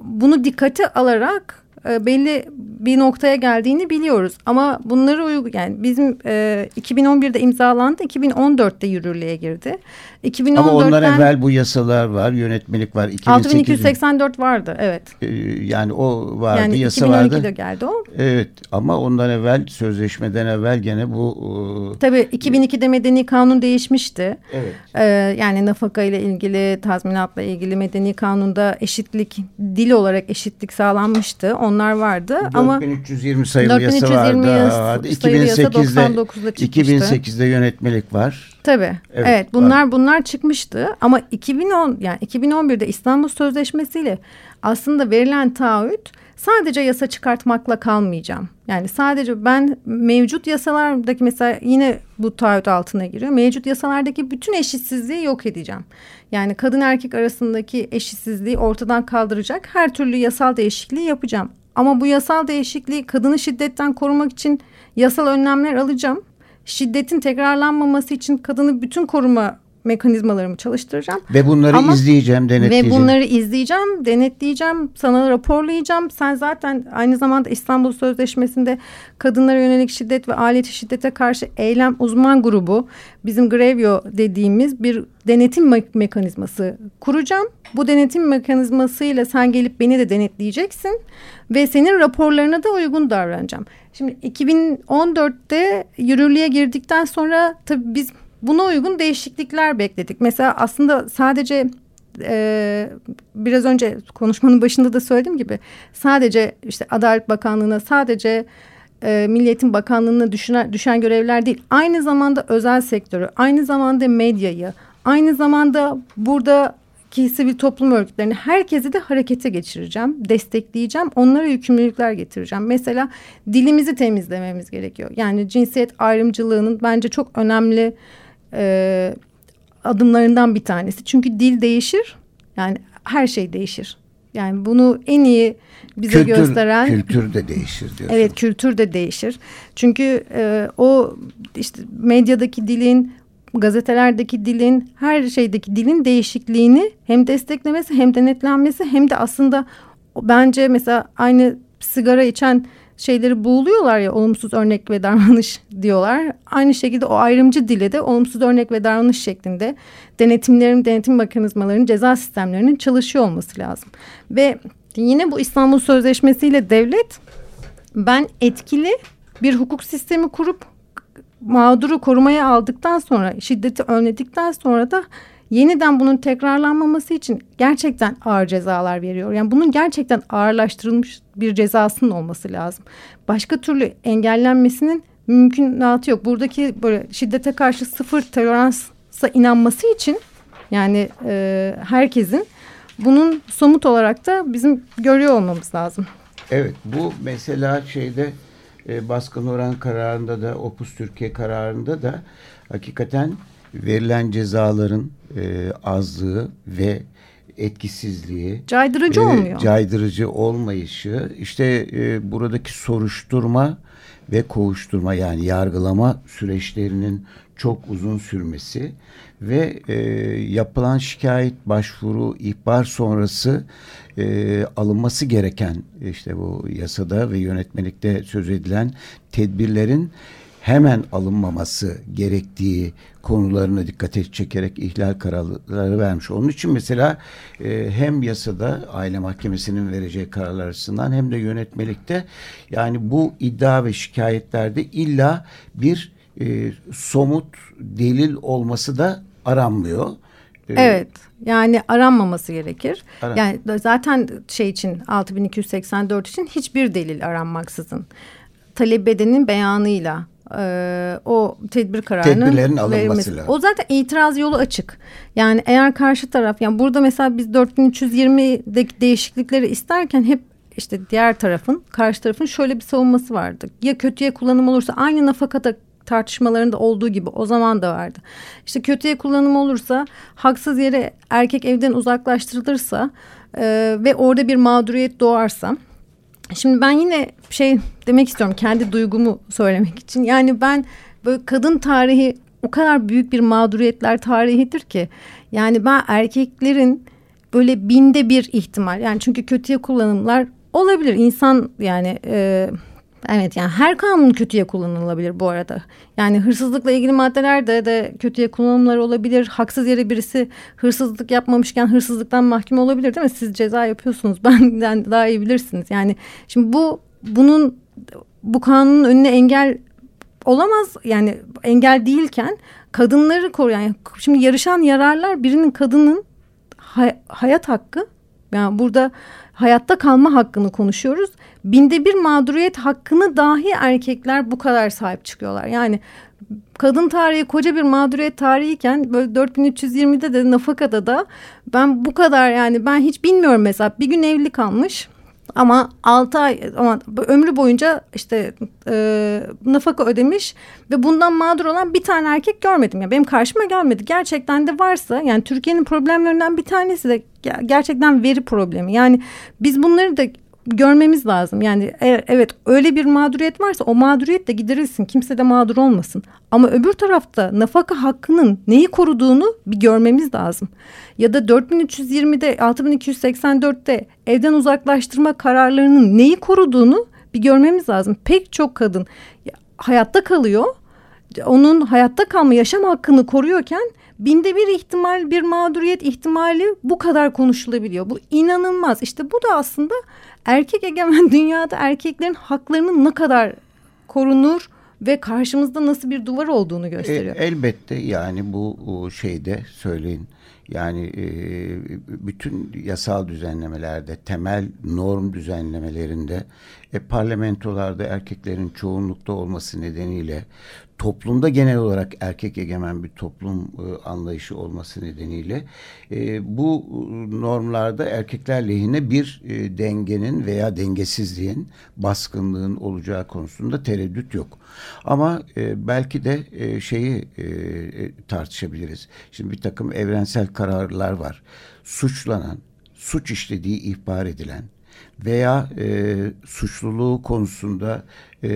bunu dikkate alarak e, belli bir noktaya geldiğini biliyoruz. Ama bunları uygun yani bizim e, 2011'de imzalandı, 2014'te yürürlüğe girdi. 2014'ten, Ama ondan evvel bu yasalar var, yönetmelik var. 6284 vardı, evet. E, yani o vardı, yani yasa vardı. Yani 2012'de geldi o. Evet ama ondan evvel, sözleşmeden evvel gene bu... E, Tabii 2002'de medeni kanun değişmişti. Evet. E, yani nafaka ile ilgili, tazminatla ilgili medeni kanunda eşitlik, dil olarak eşitlik sağlanmıştı. Onlar vardı 4320 ama... 4320 sayılı 4320 yasa vardı. Yasa, vardı. 2008'de, 2008'de yönetmelik var. Tabii. Evet, evet bunlar var. bunlar çıkmıştı ama 2010 yani 2011'de İstanbul Sözleşmesi ile aslında verilen taahhüt sadece yasa çıkartmakla kalmayacağım. Yani sadece ben mevcut yasalardaki mesela yine bu taahhüt altına giriyor. Mevcut yasalardaki bütün eşitsizliği yok edeceğim. Yani kadın erkek arasındaki eşitsizliği ortadan kaldıracak her türlü yasal değişikliği yapacağım. Ama bu yasal değişikliği kadını şiddetten korumak için yasal önlemler alacağım. Şiddetin tekrarlanmaması için kadını bütün koruma mekanizmalarımı çalıştıracağım. Ve bunları Ama, izleyeceğim, denetleyeceğim. Ve bunları izleyeceğim, denetleyeceğim, sana raporlayacağım. Sen zaten aynı zamanda İstanbul Sözleşmesi'nde kadınlara yönelik şiddet ve alet şiddete karşı eylem uzman grubu bizim Grevio dediğimiz bir denetim me mekanizması kuracağım. Bu denetim mekanizmasıyla sen gelip beni de denetleyeceksin ve senin raporlarına da uygun davranacağım. Şimdi 2014'te yürürlüğe girdikten sonra tabii biz buna uygun değişiklikler bekledik. Mesela aslında sadece e, biraz önce konuşmanın başında da söylediğim gibi sadece işte Adalet Bakanlığı'na sadece e, Milliyetin Bakanlığı'na düşen, düşen görevler değil. Aynı zamanda özel sektörü, aynı zamanda medyayı, aynı zamanda burada ki sivil toplum örgütlerini herkesi de harekete geçireceğim, destekleyeceğim, onlara yükümlülükler getireceğim. Mesela dilimizi temizlememiz gerekiyor. Yani cinsiyet ayrımcılığının bence çok önemli e, adımlarından bir tanesi. Çünkü dil değişir, yani her şey değişir. Yani bunu en iyi bize kültür, gösteren kültür de değişir diyorsun. Evet, kültür de değişir. Çünkü e, o işte medyadaki dilin gazetelerdeki dilin her şeydeki dilin değişikliğini hem desteklemesi hem denetlenmesi hem de aslında bence mesela aynı sigara içen şeyleri buğuluyorlar ya olumsuz örnek ve davranış diyorlar. Aynı şekilde o ayrımcı dile de olumsuz örnek ve davranış şeklinde denetimlerin, denetim mekanizmalarının, ceza sistemlerinin çalışıyor olması lazım. Ve yine bu İstanbul Sözleşmesi ile devlet ben etkili bir hukuk sistemi kurup mağduru korumaya aldıktan sonra şiddeti önledikten sonra da yeniden bunun tekrarlanmaması için gerçekten ağır cezalar veriyor. Yani bunun gerçekten ağırlaştırılmış bir cezasının olması lazım. Başka türlü engellenmesinin mümkünatı yok. Buradaki böyle şiddete karşı sıfır toleransa inanması için yani e, herkesin bunun somut olarak da bizim görüyor olmamız lazım. Evet bu mesela şeyde e, baskın oran kararında da Opus Türkiye kararında da hakikaten verilen cezaların e, azlığı ve etkisizliği caydırıcı e, olmuyor. Caydırıcı olmayışı işte e, buradaki soruşturma ve kovuşturma yani yargılama süreçlerinin çok uzun sürmesi ve e, yapılan şikayet, başvuru, ihbar sonrası e, alınması gereken işte bu yasada ve yönetmelikte söz edilen tedbirlerin hemen alınmaması gerektiği konularına dikkate çekerek ihlal kararları vermiş. Onun için mesela e, hem yasada aile mahkemesinin vereceği kararlar açısından hem de yönetmelikte yani bu iddia ve şikayetlerde illa bir e, somut delil olması da aranmıyor. E, evet. Yani aranmaması gerekir. Aran. Yani zaten şey için 6284 için hiçbir delil aranmaksızın talebedenin beyanıyla e, o tedbir kararının Tedbirlerin alınması lazım. O zaten itiraz yolu açık. Yani eğer karşı taraf yani burada mesela biz 4320'deki değişiklikleri isterken hep işte diğer tarafın karşı tarafın şöyle bir savunması vardı. Ya kötüye kullanım olursa aynı nafakata tartışmalarında olduğu gibi o zaman da vardı. İşte kötüye kullanım olursa haksız yere erkek evden uzaklaştırılırsa e, ve orada bir mağduriyet doğarsa Şimdi ben yine şey demek istiyorum kendi duygumu söylemek için. Yani ben böyle kadın tarihi o kadar büyük bir mağduriyetler tarihidir ki Yani ben erkeklerin böyle binde bir ihtimal yani çünkü kötüye kullanımlar olabilir. İnsan yani e, evet yani her kanun kötüye kullanılabilir bu arada. Yani hırsızlıkla ilgili maddelerde de kötüye kullanımlar olabilir. Haksız yere birisi hırsızlık yapmamışken hırsızlıktan mahkum olabilir değil mi? Siz ceza yapıyorsunuz. Benden daha iyi bilirsiniz. Yani şimdi bu bunun bu kanunun önüne engel olamaz yani engel değilken kadınları koruyan şimdi yarışan yararlar birinin kadının hay, hayat hakkı yani burada hayatta kalma hakkını konuşuyoruz. Binde bir mağduriyet hakkını dahi erkekler bu kadar sahip çıkıyorlar. Yani kadın tarihi koca bir mağduriyet tarihiyken böyle 4320'de de nafakada da ben bu kadar yani ben hiç bilmiyorum mesela bir gün evli kalmış ama altı ay ama ömrü boyunca işte e, nafaka ödemiş ve bundan mağdur olan bir tane erkek görmedim. ya Benim karşıma gelmedi. Gerçekten de varsa yani Türkiye'nin problemlerinden bir tanesi de gerçekten veri problemi. Yani biz bunları da görmemiz lazım. Yani e, evet öyle bir mağduriyet varsa o mağduriyet de giderilsin. Kimse de mağdur olmasın. Ama öbür tarafta nafaka hakkının neyi koruduğunu bir görmemiz lazım. Ya da 4320'de 6284'te evden uzaklaştırma kararlarının neyi koruduğunu bir görmemiz lazım. Pek çok kadın hayatta kalıyor. Onun hayatta kalma yaşam hakkını koruyorken binde bir ihtimal bir mağduriyet ihtimali bu kadar konuşulabiliyor. Bu inanılmaz. İşte bu da aslında erkek egemen dünyada erkeklerin haklarının ne kadar korunur ve karşımızda nasıl bir duvar olduğunu gösteriyor. E, elbette yani bu şeyde söyleyin yani e, bütün yasal düzenlemelerde temel norm düzenlemelerinde e, parlamentolarda erkeklerin çoğunlukta olması nedeniyle toplumda genel olarak erkek egemen bir toplum e, anlayışı olması nedeniyle e, bu normlarda erkekler lehine bir e, dengenin veya dengesizliğin, baskınlığın olacağı konusunda tereddüt yok. Ama e, belki de e, şeyi e, e tartışabiliriz. Şimdi bir takım evrensel kararlar var. Suçlanan, suç işlediği ihbar edilen veya e, suçluluğu konusunda e,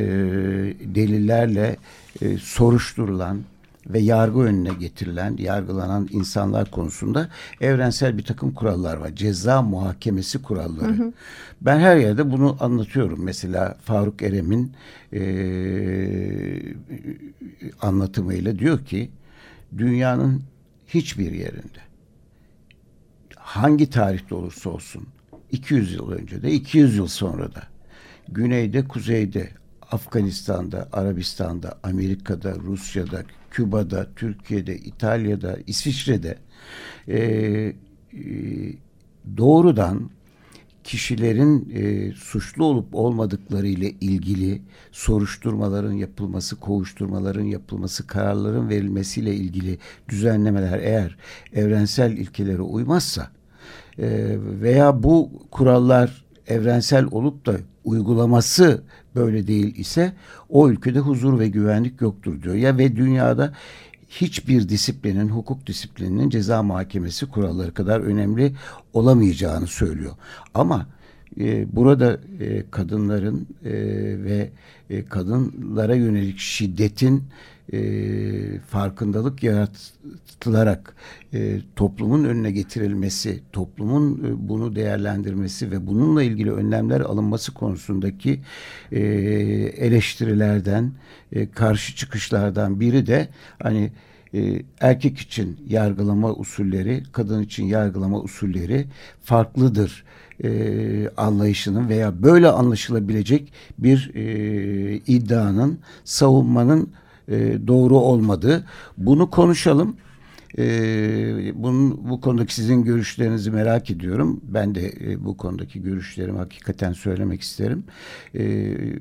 delillerle e, soruşturulan ve yargı önüne getirilen, yargılanan insanlar konusunda evrensel bir takım kurallar var. Ceza muhakemesi kuralları. Hı hı. Ben her yerde bunu anlatıyorum. Mesela Faruk Erem'in e, anlatımıyla diyor ki dünyanın hiçbir yerinde hangi tarihte olursa olsun 200 yıl önce de 200 yıl sonra da. Güneyde kuzeyde Afganistan'da, Arabistan'da, Amerika'da, Rusya'da, Küba'da, Türkiye'de, İtalya'da, İsviçre'de e, e, doğrudan kişilerin e, suçlu olup olmadıkları ile ilgili soruşturmaların yapılması, kovuşturmaların yapılması, kararların verilmesiyle ilgili düzenlemeler eğer evrensel ilkelere uymazsa veya bu kurallar evrensel olup da uygulaması böyle değil ise o ülkede huzur ve güvenlik yoktur diyor. Ya ve dünyada hiçbir disiplinin, hukuk disiplininin ceza mahkemesi kuralları kadar önemli olamayacağını söylüyor. Ama e, burada e, kadınların e, ve e, kadınlara yönelik şiddetin e, farkındalık yaratılarak e, toplumun önüne getirilmesi, toplumun e, bunu değerlendirmesi ve bununla ilgili önlemler alınması konusundaki e, eleştirilerden, e, karşı çıkışlardan biri de hani e, erkek için yargılama usulleri, kadın için yargılama usulleri farklıdır e, anlayışının veya böyle anlaşılabilecek bir e, iddianın, savunmanın doğru olmadığı. Bunu konuşalım. E, bunun, bu konudaki sizin görüşlerinizi merak ediyorum. Ben de e, bu konudaki görüşlerimi hakikaten söylemek isterim. E,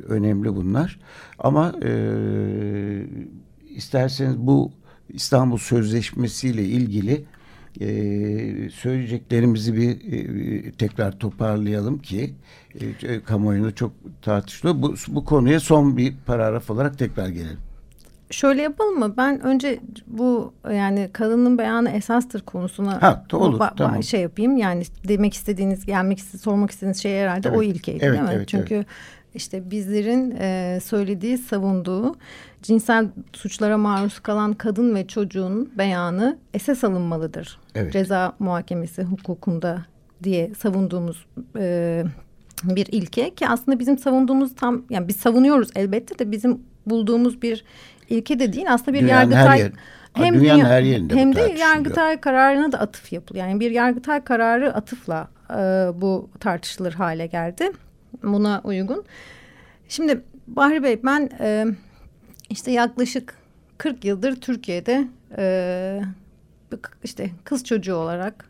önemli bunlar. Ama e, isterseniz bu İstanbul Sözleşmesi ile ilgili e, söyleyeceklerimizi bir e, tekrar toparlayalım ki e, kamuoyunda çok tartışılıyor. Bu, bu konuya son bir paragraf olarak tekrar gelelim şöyle yapalım mı? Ben önce bu yani kadının beyanı esastır konusuna ha, olur, tamam. şey yapayım. Yani demek istediğiniz, gelmek istediğiniz, sormak istediğiniz şey herhalde evet, o ilkeydi evet, değil mi? Evet, Çünkü evet. işte bizlerin e, söylediği, savunduğu cinsel suçlara maruz kalan kadın ve çocuğun beyanı esas alınmalıdır. Evet. Ceza muhakemesi hukukunda diye savunduğumuz e, bir ilke ki aslında bizim savunduğumuz tam yani biz savunuyoruz elbette de bizim bulduğumuz bir ilke de değil aslında bir dünyanın yargıtay yer, hem dünyanın dünya, her yerinde hem de yargıtay kararına da atıf yapılıyor. Yani bir yargıtay kararı atıfla e, bu tartışılır hale geldi. Buna uygun. Şimdi Bahri Bey ben e, işte yaklaşık 40 yıldır Türkiye'de e, işte kız çocuğu olarak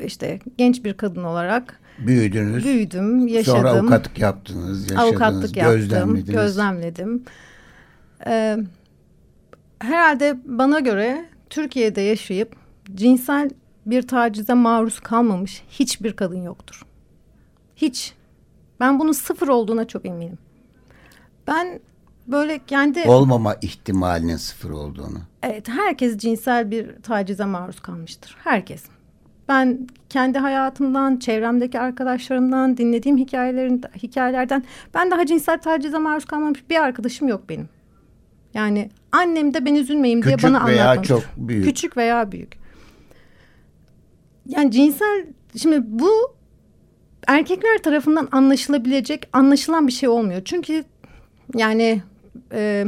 işte genç bir kadın olarak büyüdünüz. Büyüdüm, yaşadım. Sonra avukatlık yaptınız, yaşadınız, avukatlık yaptım, gözlemledim. Ee, herhalde bana göre Türkiye'de yaşayıp cinsel bir tacize maruz kalmamış hiçbir kadın yoktur. Hiç. Ben bunun sıfır olduğuna çok eminim. Ben böyle kendi... Olmama ihtimalinin sıfır olduğunu. Evet herkes cinsel bir tacize maruz kalmıştır. Herkes. Ben kendi hayatımdan, çevremdeki arkadaşlarımdan, dinlediğim hikayelerin, hikayelerden ben daha cinsel tacize maruz kalmamış bir arkadaşım yok benim. Yani annem de ben üzülmeyeyim diye bana anlatmamış. Küçük veya çok büyük. Küçük veya büyük. Yani cinsel şimdi bu erkekler tarafından anlaşılabilecek, anlaşılan bir şey olmuyor. Çünkü yani e,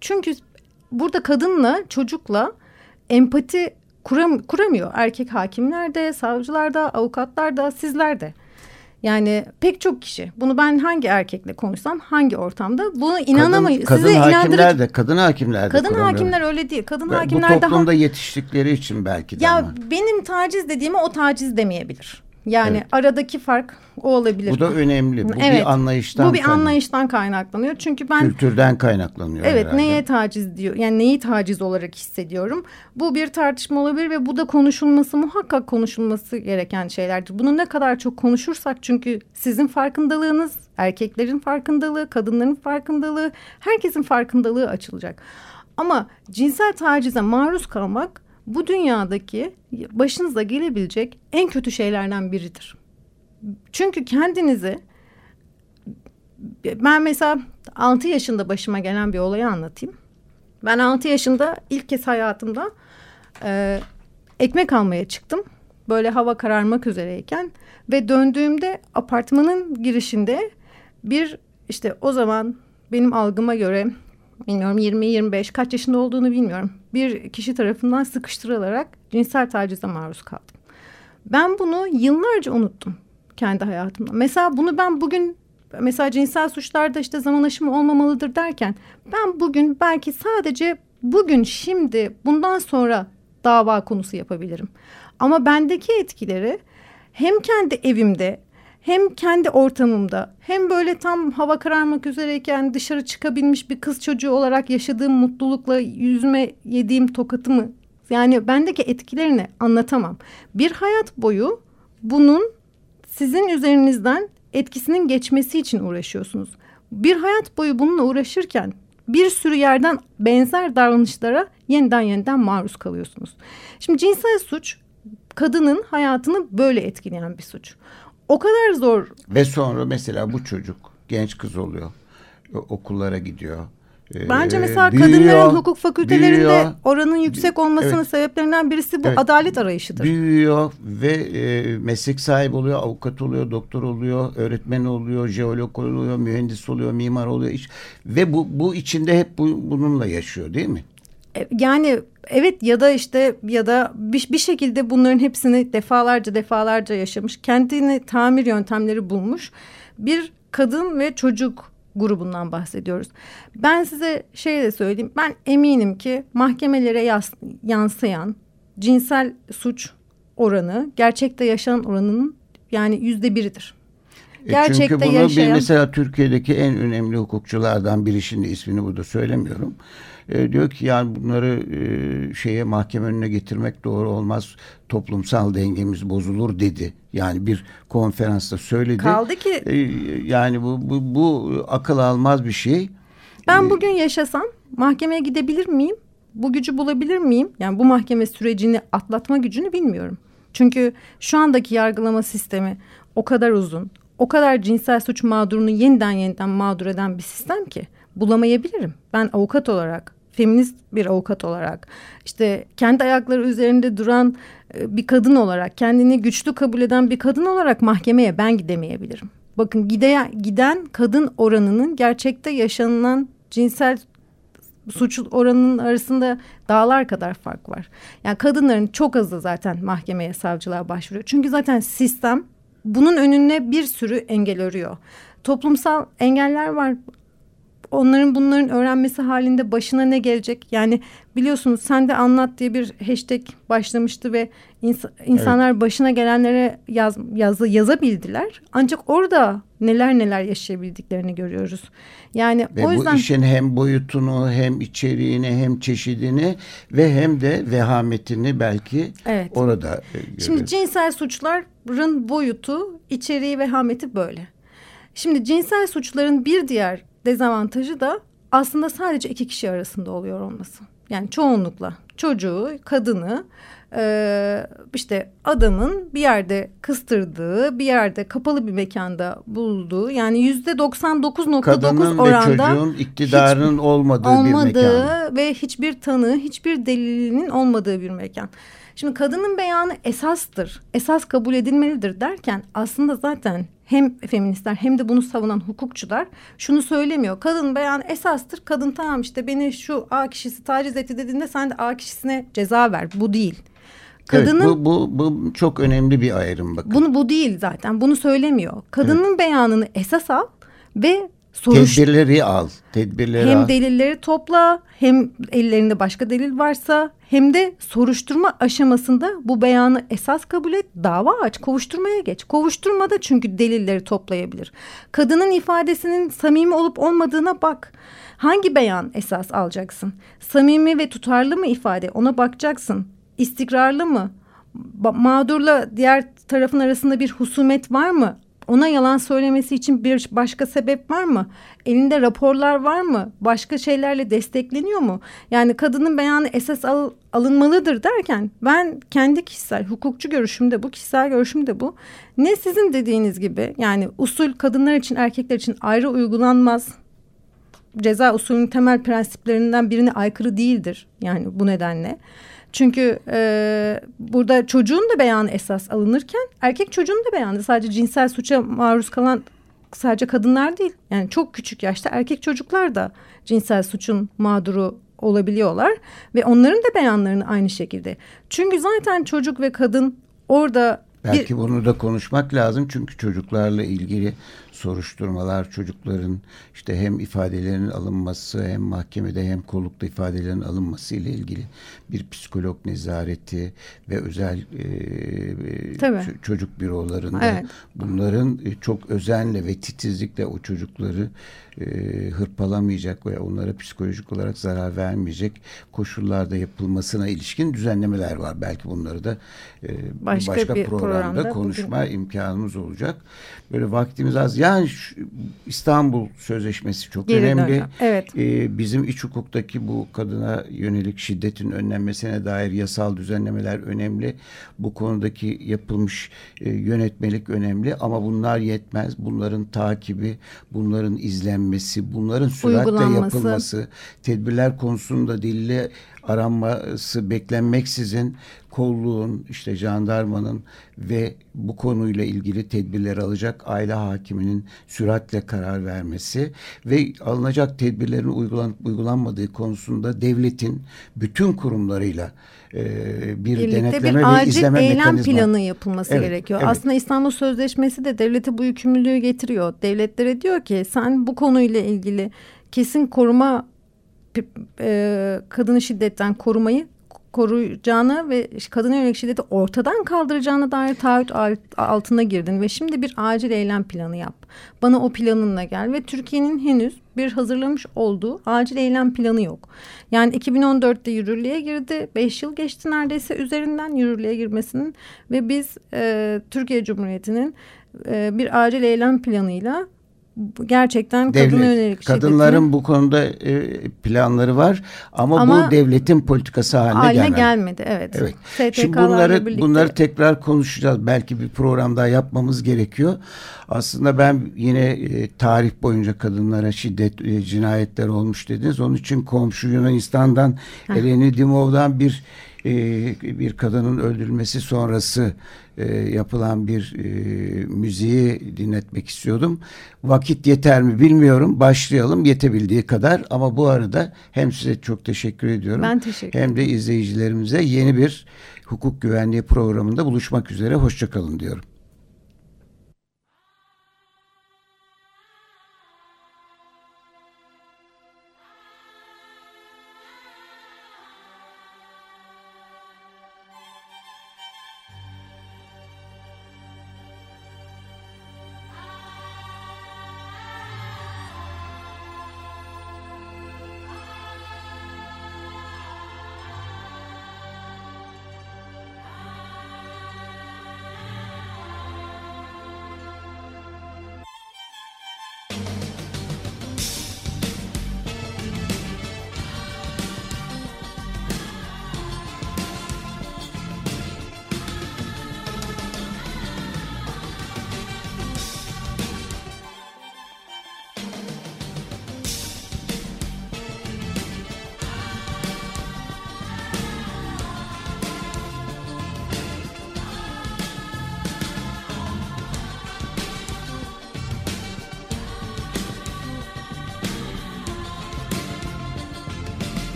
çünkü burada kadınla, çocukla empati kuram, kuramıyor. Erkek hakimler de, savcılar da, avukatlar da, sizler de. Yani pek çok kişi. Bunu ben hangi erkekle konuşsam, hangi ortamda bunu inanamayız. Kadın, kadın hakimler de, kadın hakimler de. Kadın hakimler öyle değil. Kadın Ve hakimler Bu toplumda daha... yetiştikleri için belki de Ya ama. benim taciz dediğime o taciz demeyebilir. Yani evet. aradaki fark o olabilir. Bu da önemli. Bu evet. bir anlayıştan Bu bir anlayıştan kaynaklanıyor. Çünkü ben kültürden kaynaklanıyor. Evet, herhalde. neye taciz diyor? Yani neyi taciz olarak hissediyorum? Bu bir tartışma olabilir ve bu da konuşulması muhakkak konuşulması gereken şeylerdir. Bunu ne kadar çok konuşursak çünkü sizin farkındalığınız, erkeklerin farkındalığı, kadınların farkındalığı, herkesin farkındalığı açılacak. Ama cinsel tacize maruz kalmak bu dünyadaki başınıza gelebilecek en kötü şeylerden biridir. Çünkü kendinizi ben mesela 6 yaşında başıma gelen bir olayı anlatayım. Ben 6 yaşında ilk kez hayatımda e, ekmek almaya çıktım. Böyle hava kararmak üzereyken ve döndüğümde apartmanın girişinde bir işte o zaman benim algıma göre bilmiyorum 20-25 kaç yaşında olduğunu bilmiyorum. Bir kişi tarafından sıkıştırılarak cinsel tacize maruz kaldım. Ben bunu yıllarca unuttum kendi hayatımda. Mesela bunu ben bugün mesela cinsel suçlarda işte zaman aşımı olmamalıdır derken ben bugün belki sadece bugün şimdi bundan sonra dava konusu yapabilirim. Ama bendeki etkileri hem kendi evimde hem kendi ortamımda hem böyle tam hava kararmak üzereyken dışarı çıkabilmiş bir kız çocuğu olarak yaşadığım mutlulukla yüzüme yediğim tokatımı yani bendeki etkilerini anlatamam. Bir hayat boyu bunun sizin üzerinizden etkisinin geçmesi için uğraşıyorsunuz. Bir hayat boyu bununla uğraşırken bir sürü yerden benzer davranışlara yeniden yeniden maruz kalıyorsunuz. Şimdi cinsel suç kadının hayatını böyle etkileyen bir suç o kadar zor. Ve sonra mesela bu çocuk genç kız oluyor. Okullara gidiyor. Ee, Bence mesela büyüyor, kadınların hukuk fakültelerinde büyüyor, oranın yüksek olmasının evet, sebeplerinden birisi bu evet, adalet arayışıdır. Büyüyor ve e, meslek sahibi oluyor, avukat oluyor, doktor oluyor, öğretmen oluyor, jeolog oluyor, mühendis oluyor, mimar oluyor. Iş. Ve bu, bu içinde hep bu, bununla yaşıyor değil mi? E, yani evet ya da işte ya da bir, bir şekilde bunların hepsini defalarca defalarca yaşamış. Kendini tamir yöntemleri bulmuş. Bir kadın ve çocuk grubundan bahsediyoruz. Ben size şey de söyleyeyim. Ben eminim ki mahkemelere yas, yansıyan cinsel suç oranı gerçekte yaşanan oranının yani yüzde biridir. Gerçekte e çünkü bunu yaşayan... bir mesela Türkiye'deki en önemli hukukçulardan biri şimdi ismini burada söylemiyorum. E, diyor ki yani bunları e, şeye mahkeme önüne getirmek doğru olmaz. Toplumsal dengemiz bozulur dedi. Yani bir konferansta söyledi. Kaldı ki e, yani bu, bu bu akıl almaz bir şey. Ben e, bugün yaşasam mahkemeye gidebilir miyim? Bu gücü bulabilir miyim? Yani bu mahkeme sürecini atlatma gücünü bilmiyorum. Çünkü şu andaki yargılama sistemi o kadar uzun, o kadar cinsel suç mağdurunu yeniden yeniden mağdur eden bir sistem ki bulamayabilirim. Ben avukat olarak, feminist bir avukat olarak, işte kendi ayakları üzerinde duran e, bir kadın olarak, kendini güçlü kabul eden bir kadın olarak mahkemeye ben gidemeyebilirim. Bakın gide, giden kadın oranının gerçekte yaşanılan cinsel suç oranının arasında dağlar kadar fark var. Yani kadınların çok azı zaten mahkemeye, savcılığa başvuruyor. Çünkü zaten sistem bunun önüne bir sürü engel örüyor. Toplumsal engeller var onların bunların öğrenmesi halinde başına ne gelecek? Yani biliyorsunuz sen de anlat diye bir hashtag başlamıştı ve ins insanlar evet. başına gelenlere yaz, yazı yazabildiler. Ancak orada neler neler yaşayabildiklerini görüyoruz. Yani ve o yüzden bu işin hem boyutunu hem içeriğini hem çeşidini ve hem de vehametini belki evet. orada e, görüyoruz. Şimdi cinsel suçların boyutu, içeriği, vehameti böyle. Şimdi cinsel suçların bir diğer dezavantajı da aslında sadece iki kişi arasında oluyor olması. Yani çoğunlukla çocuğu, kadını e, işte adamın bir yerde kıstırdığı, bir yerde kapalı bir mekanda bulduğu yani yüzde 99.9 oranda ve çocuğun iktidarının hiç, olmadığı, olmadığı bir mekan. ve hiçbir tanığı, hiçbir delilinin olmadığı bir mekan. Şimdi kadının beyanı esastır, esas kabul edilmelidir derken aslında zaten hem feministler hem de bunu savunan hukukçular şunu söylemiyor. Kadın beyanı esastır. Kadın tamam işte beni şu A kişisi taciz etti dediğinde sen de A kişisine ceza ver. Bu değil. Kadının, evet, bu, bu, bu çok önemli bir ayrım bakın. Bunu bu değil zaten. Bunu söylemiyor. Kadının evet. beyanını esas al ve Soruş... Tedbirleri al. Tedbirleri hem al. delilleri topla hem ellerinde başka delil varsa hem de soruşturma aşamasında bu beyanı esas kabul et dava aç kovuşturmaya geç. Kovuşturmada çünkü delilleri toplayabilir. Kadının ifadesinin samimi olup olmadığına bak. Hangi beyan esas alacaksın? Samimi ve tutarlı mı ifade ona bakacaksın. İstikrarlı mı? Mağdurla diğer tarafın arasında bir husumet var mı? Ona yalan söylemesi için bir başka sebep var mı? Elinde raporlar var mı? Başka şeylerle destekleniyor mu? Yani kadının beyanı esas al, alınmalıdır derken ben kendi kişisel hukukçu görüşümde bu, kişisel görüşümde bu. Ne sizin dediğiniz gibi yani usul kadınlar için erkekler için ayrı uygulanmaz ceza usulünün temel prensiplerinden birine aykırı değildir. Yani bu nedenle. Çünkü e, burada çocuğun da beyanı esas alınırken erkek çocuğun da beyanı sadece cinsel suça maruz kalan sadece kadınlar değil. Yani çok küçük yaşta erkek çocuklar da cinsel suçun mağduru olabiliyorlar ve onların da beyanlarını aynı şekilde. Çünkü zaten çocuk ve kadın orada Belki bir... bunu da konuşmak lazım çünkü çocuklarla ilgili soruşturmalar çocukların işte hem ifadelerinin alınması hem mahkemede hem kollukta ifadelerin alınması ile ilgili bir psikolog nezareti ve özel e, çocuk bürolarında evet. bunların çok özenle ve titizlikle o çocukları e, hırpalamayacak ve onlara psikolojik olarak zarar vermeyecek koşullarda yapılmasına ilişkin düzenlemeler var. Belki bunları da e, başka, başka bir programda, programda konuşma bugün... imkanımız olacak. Böyle vaktimiz az. Yani şu, İstanbul Sözleşmesi çok Geri önemli. Evet. Ee, bizim iç hukuktaki bu kadına yönelik şiddetin önlenmesine dair yasal düzenlemeler önemli. Bu konudaki yapılmış e, yönetmelik önemli ama bunlar yetmez. Bunların takibi, bunların izlenmesi, bunların süratle yapılması, tedbirler konusunda dille aranması beklenmeksizin kolluğun, işte jandarmanın ve bu konuyla ilgili tedbirler alacak aile hakiminin süratle karar vermesi ve alınacak tedbirlerin uygulan, uygulanmadığı konusunda devletin bütün kurumlarıyla e, bir Birlikte denetleme bir ve izleme eylem mekanizma. planı yapılması evet, gerekiyor. Evet. Aslında İstanbul Sözleşmesi de devlete bu yükümlülüğü getiriyor. Devletlere diyor ki sen bu konuyla ilgili kesin koruma e, kadını şiddetten korumayı koruyacağını ve kadına yönelik şiddeti ortadan kaldıracağına dair taahhüt altına girdin ve şimdi bir acil eylem planı yap. Bana o planınla gel ve Türkiye'nin henüz bir hazırlamış olduğu acil eylem planı yok. Yani 2014'te yürürlüğe girdi. Beş yıl geçti neredeyse üzerinden yürürlüğe girmesinin ve biz e, Türkiye Cumhuriyeti'nin e, bir acil eylem planıyla gerçekten Devlet, kadına yönelik Kadınların şiddetini, bu konuda e, planları var ama, ama bu devletin politikası haline, haline gelmedi. gelmedi. Evet. evet. Şimdi bunları birlikte... bunları tekrar konuşacağız. Belki bir program daha yapmamız gerekiyor. Aslında ben yine e, tarih boyunca kadınlara şiddet e, cinayetler olmuş dediniz. Onun için komşu Yunanistan'dan Eleni Dimov'dan bir e, bir kadının öldürülmesi sonrası e, yapılan bir e, müziği dinletmek istiyordum. Vakit yeter mi bilmiyorum. Başlayalım yetebildiği kadar ama bu arada hem size çok teşekkür ediyorum. Ben teşekkür Hem de izleyicilerimize yeni bir hukuk güvenliği programında buluşmak üzere. Hoşçakalın diyorum.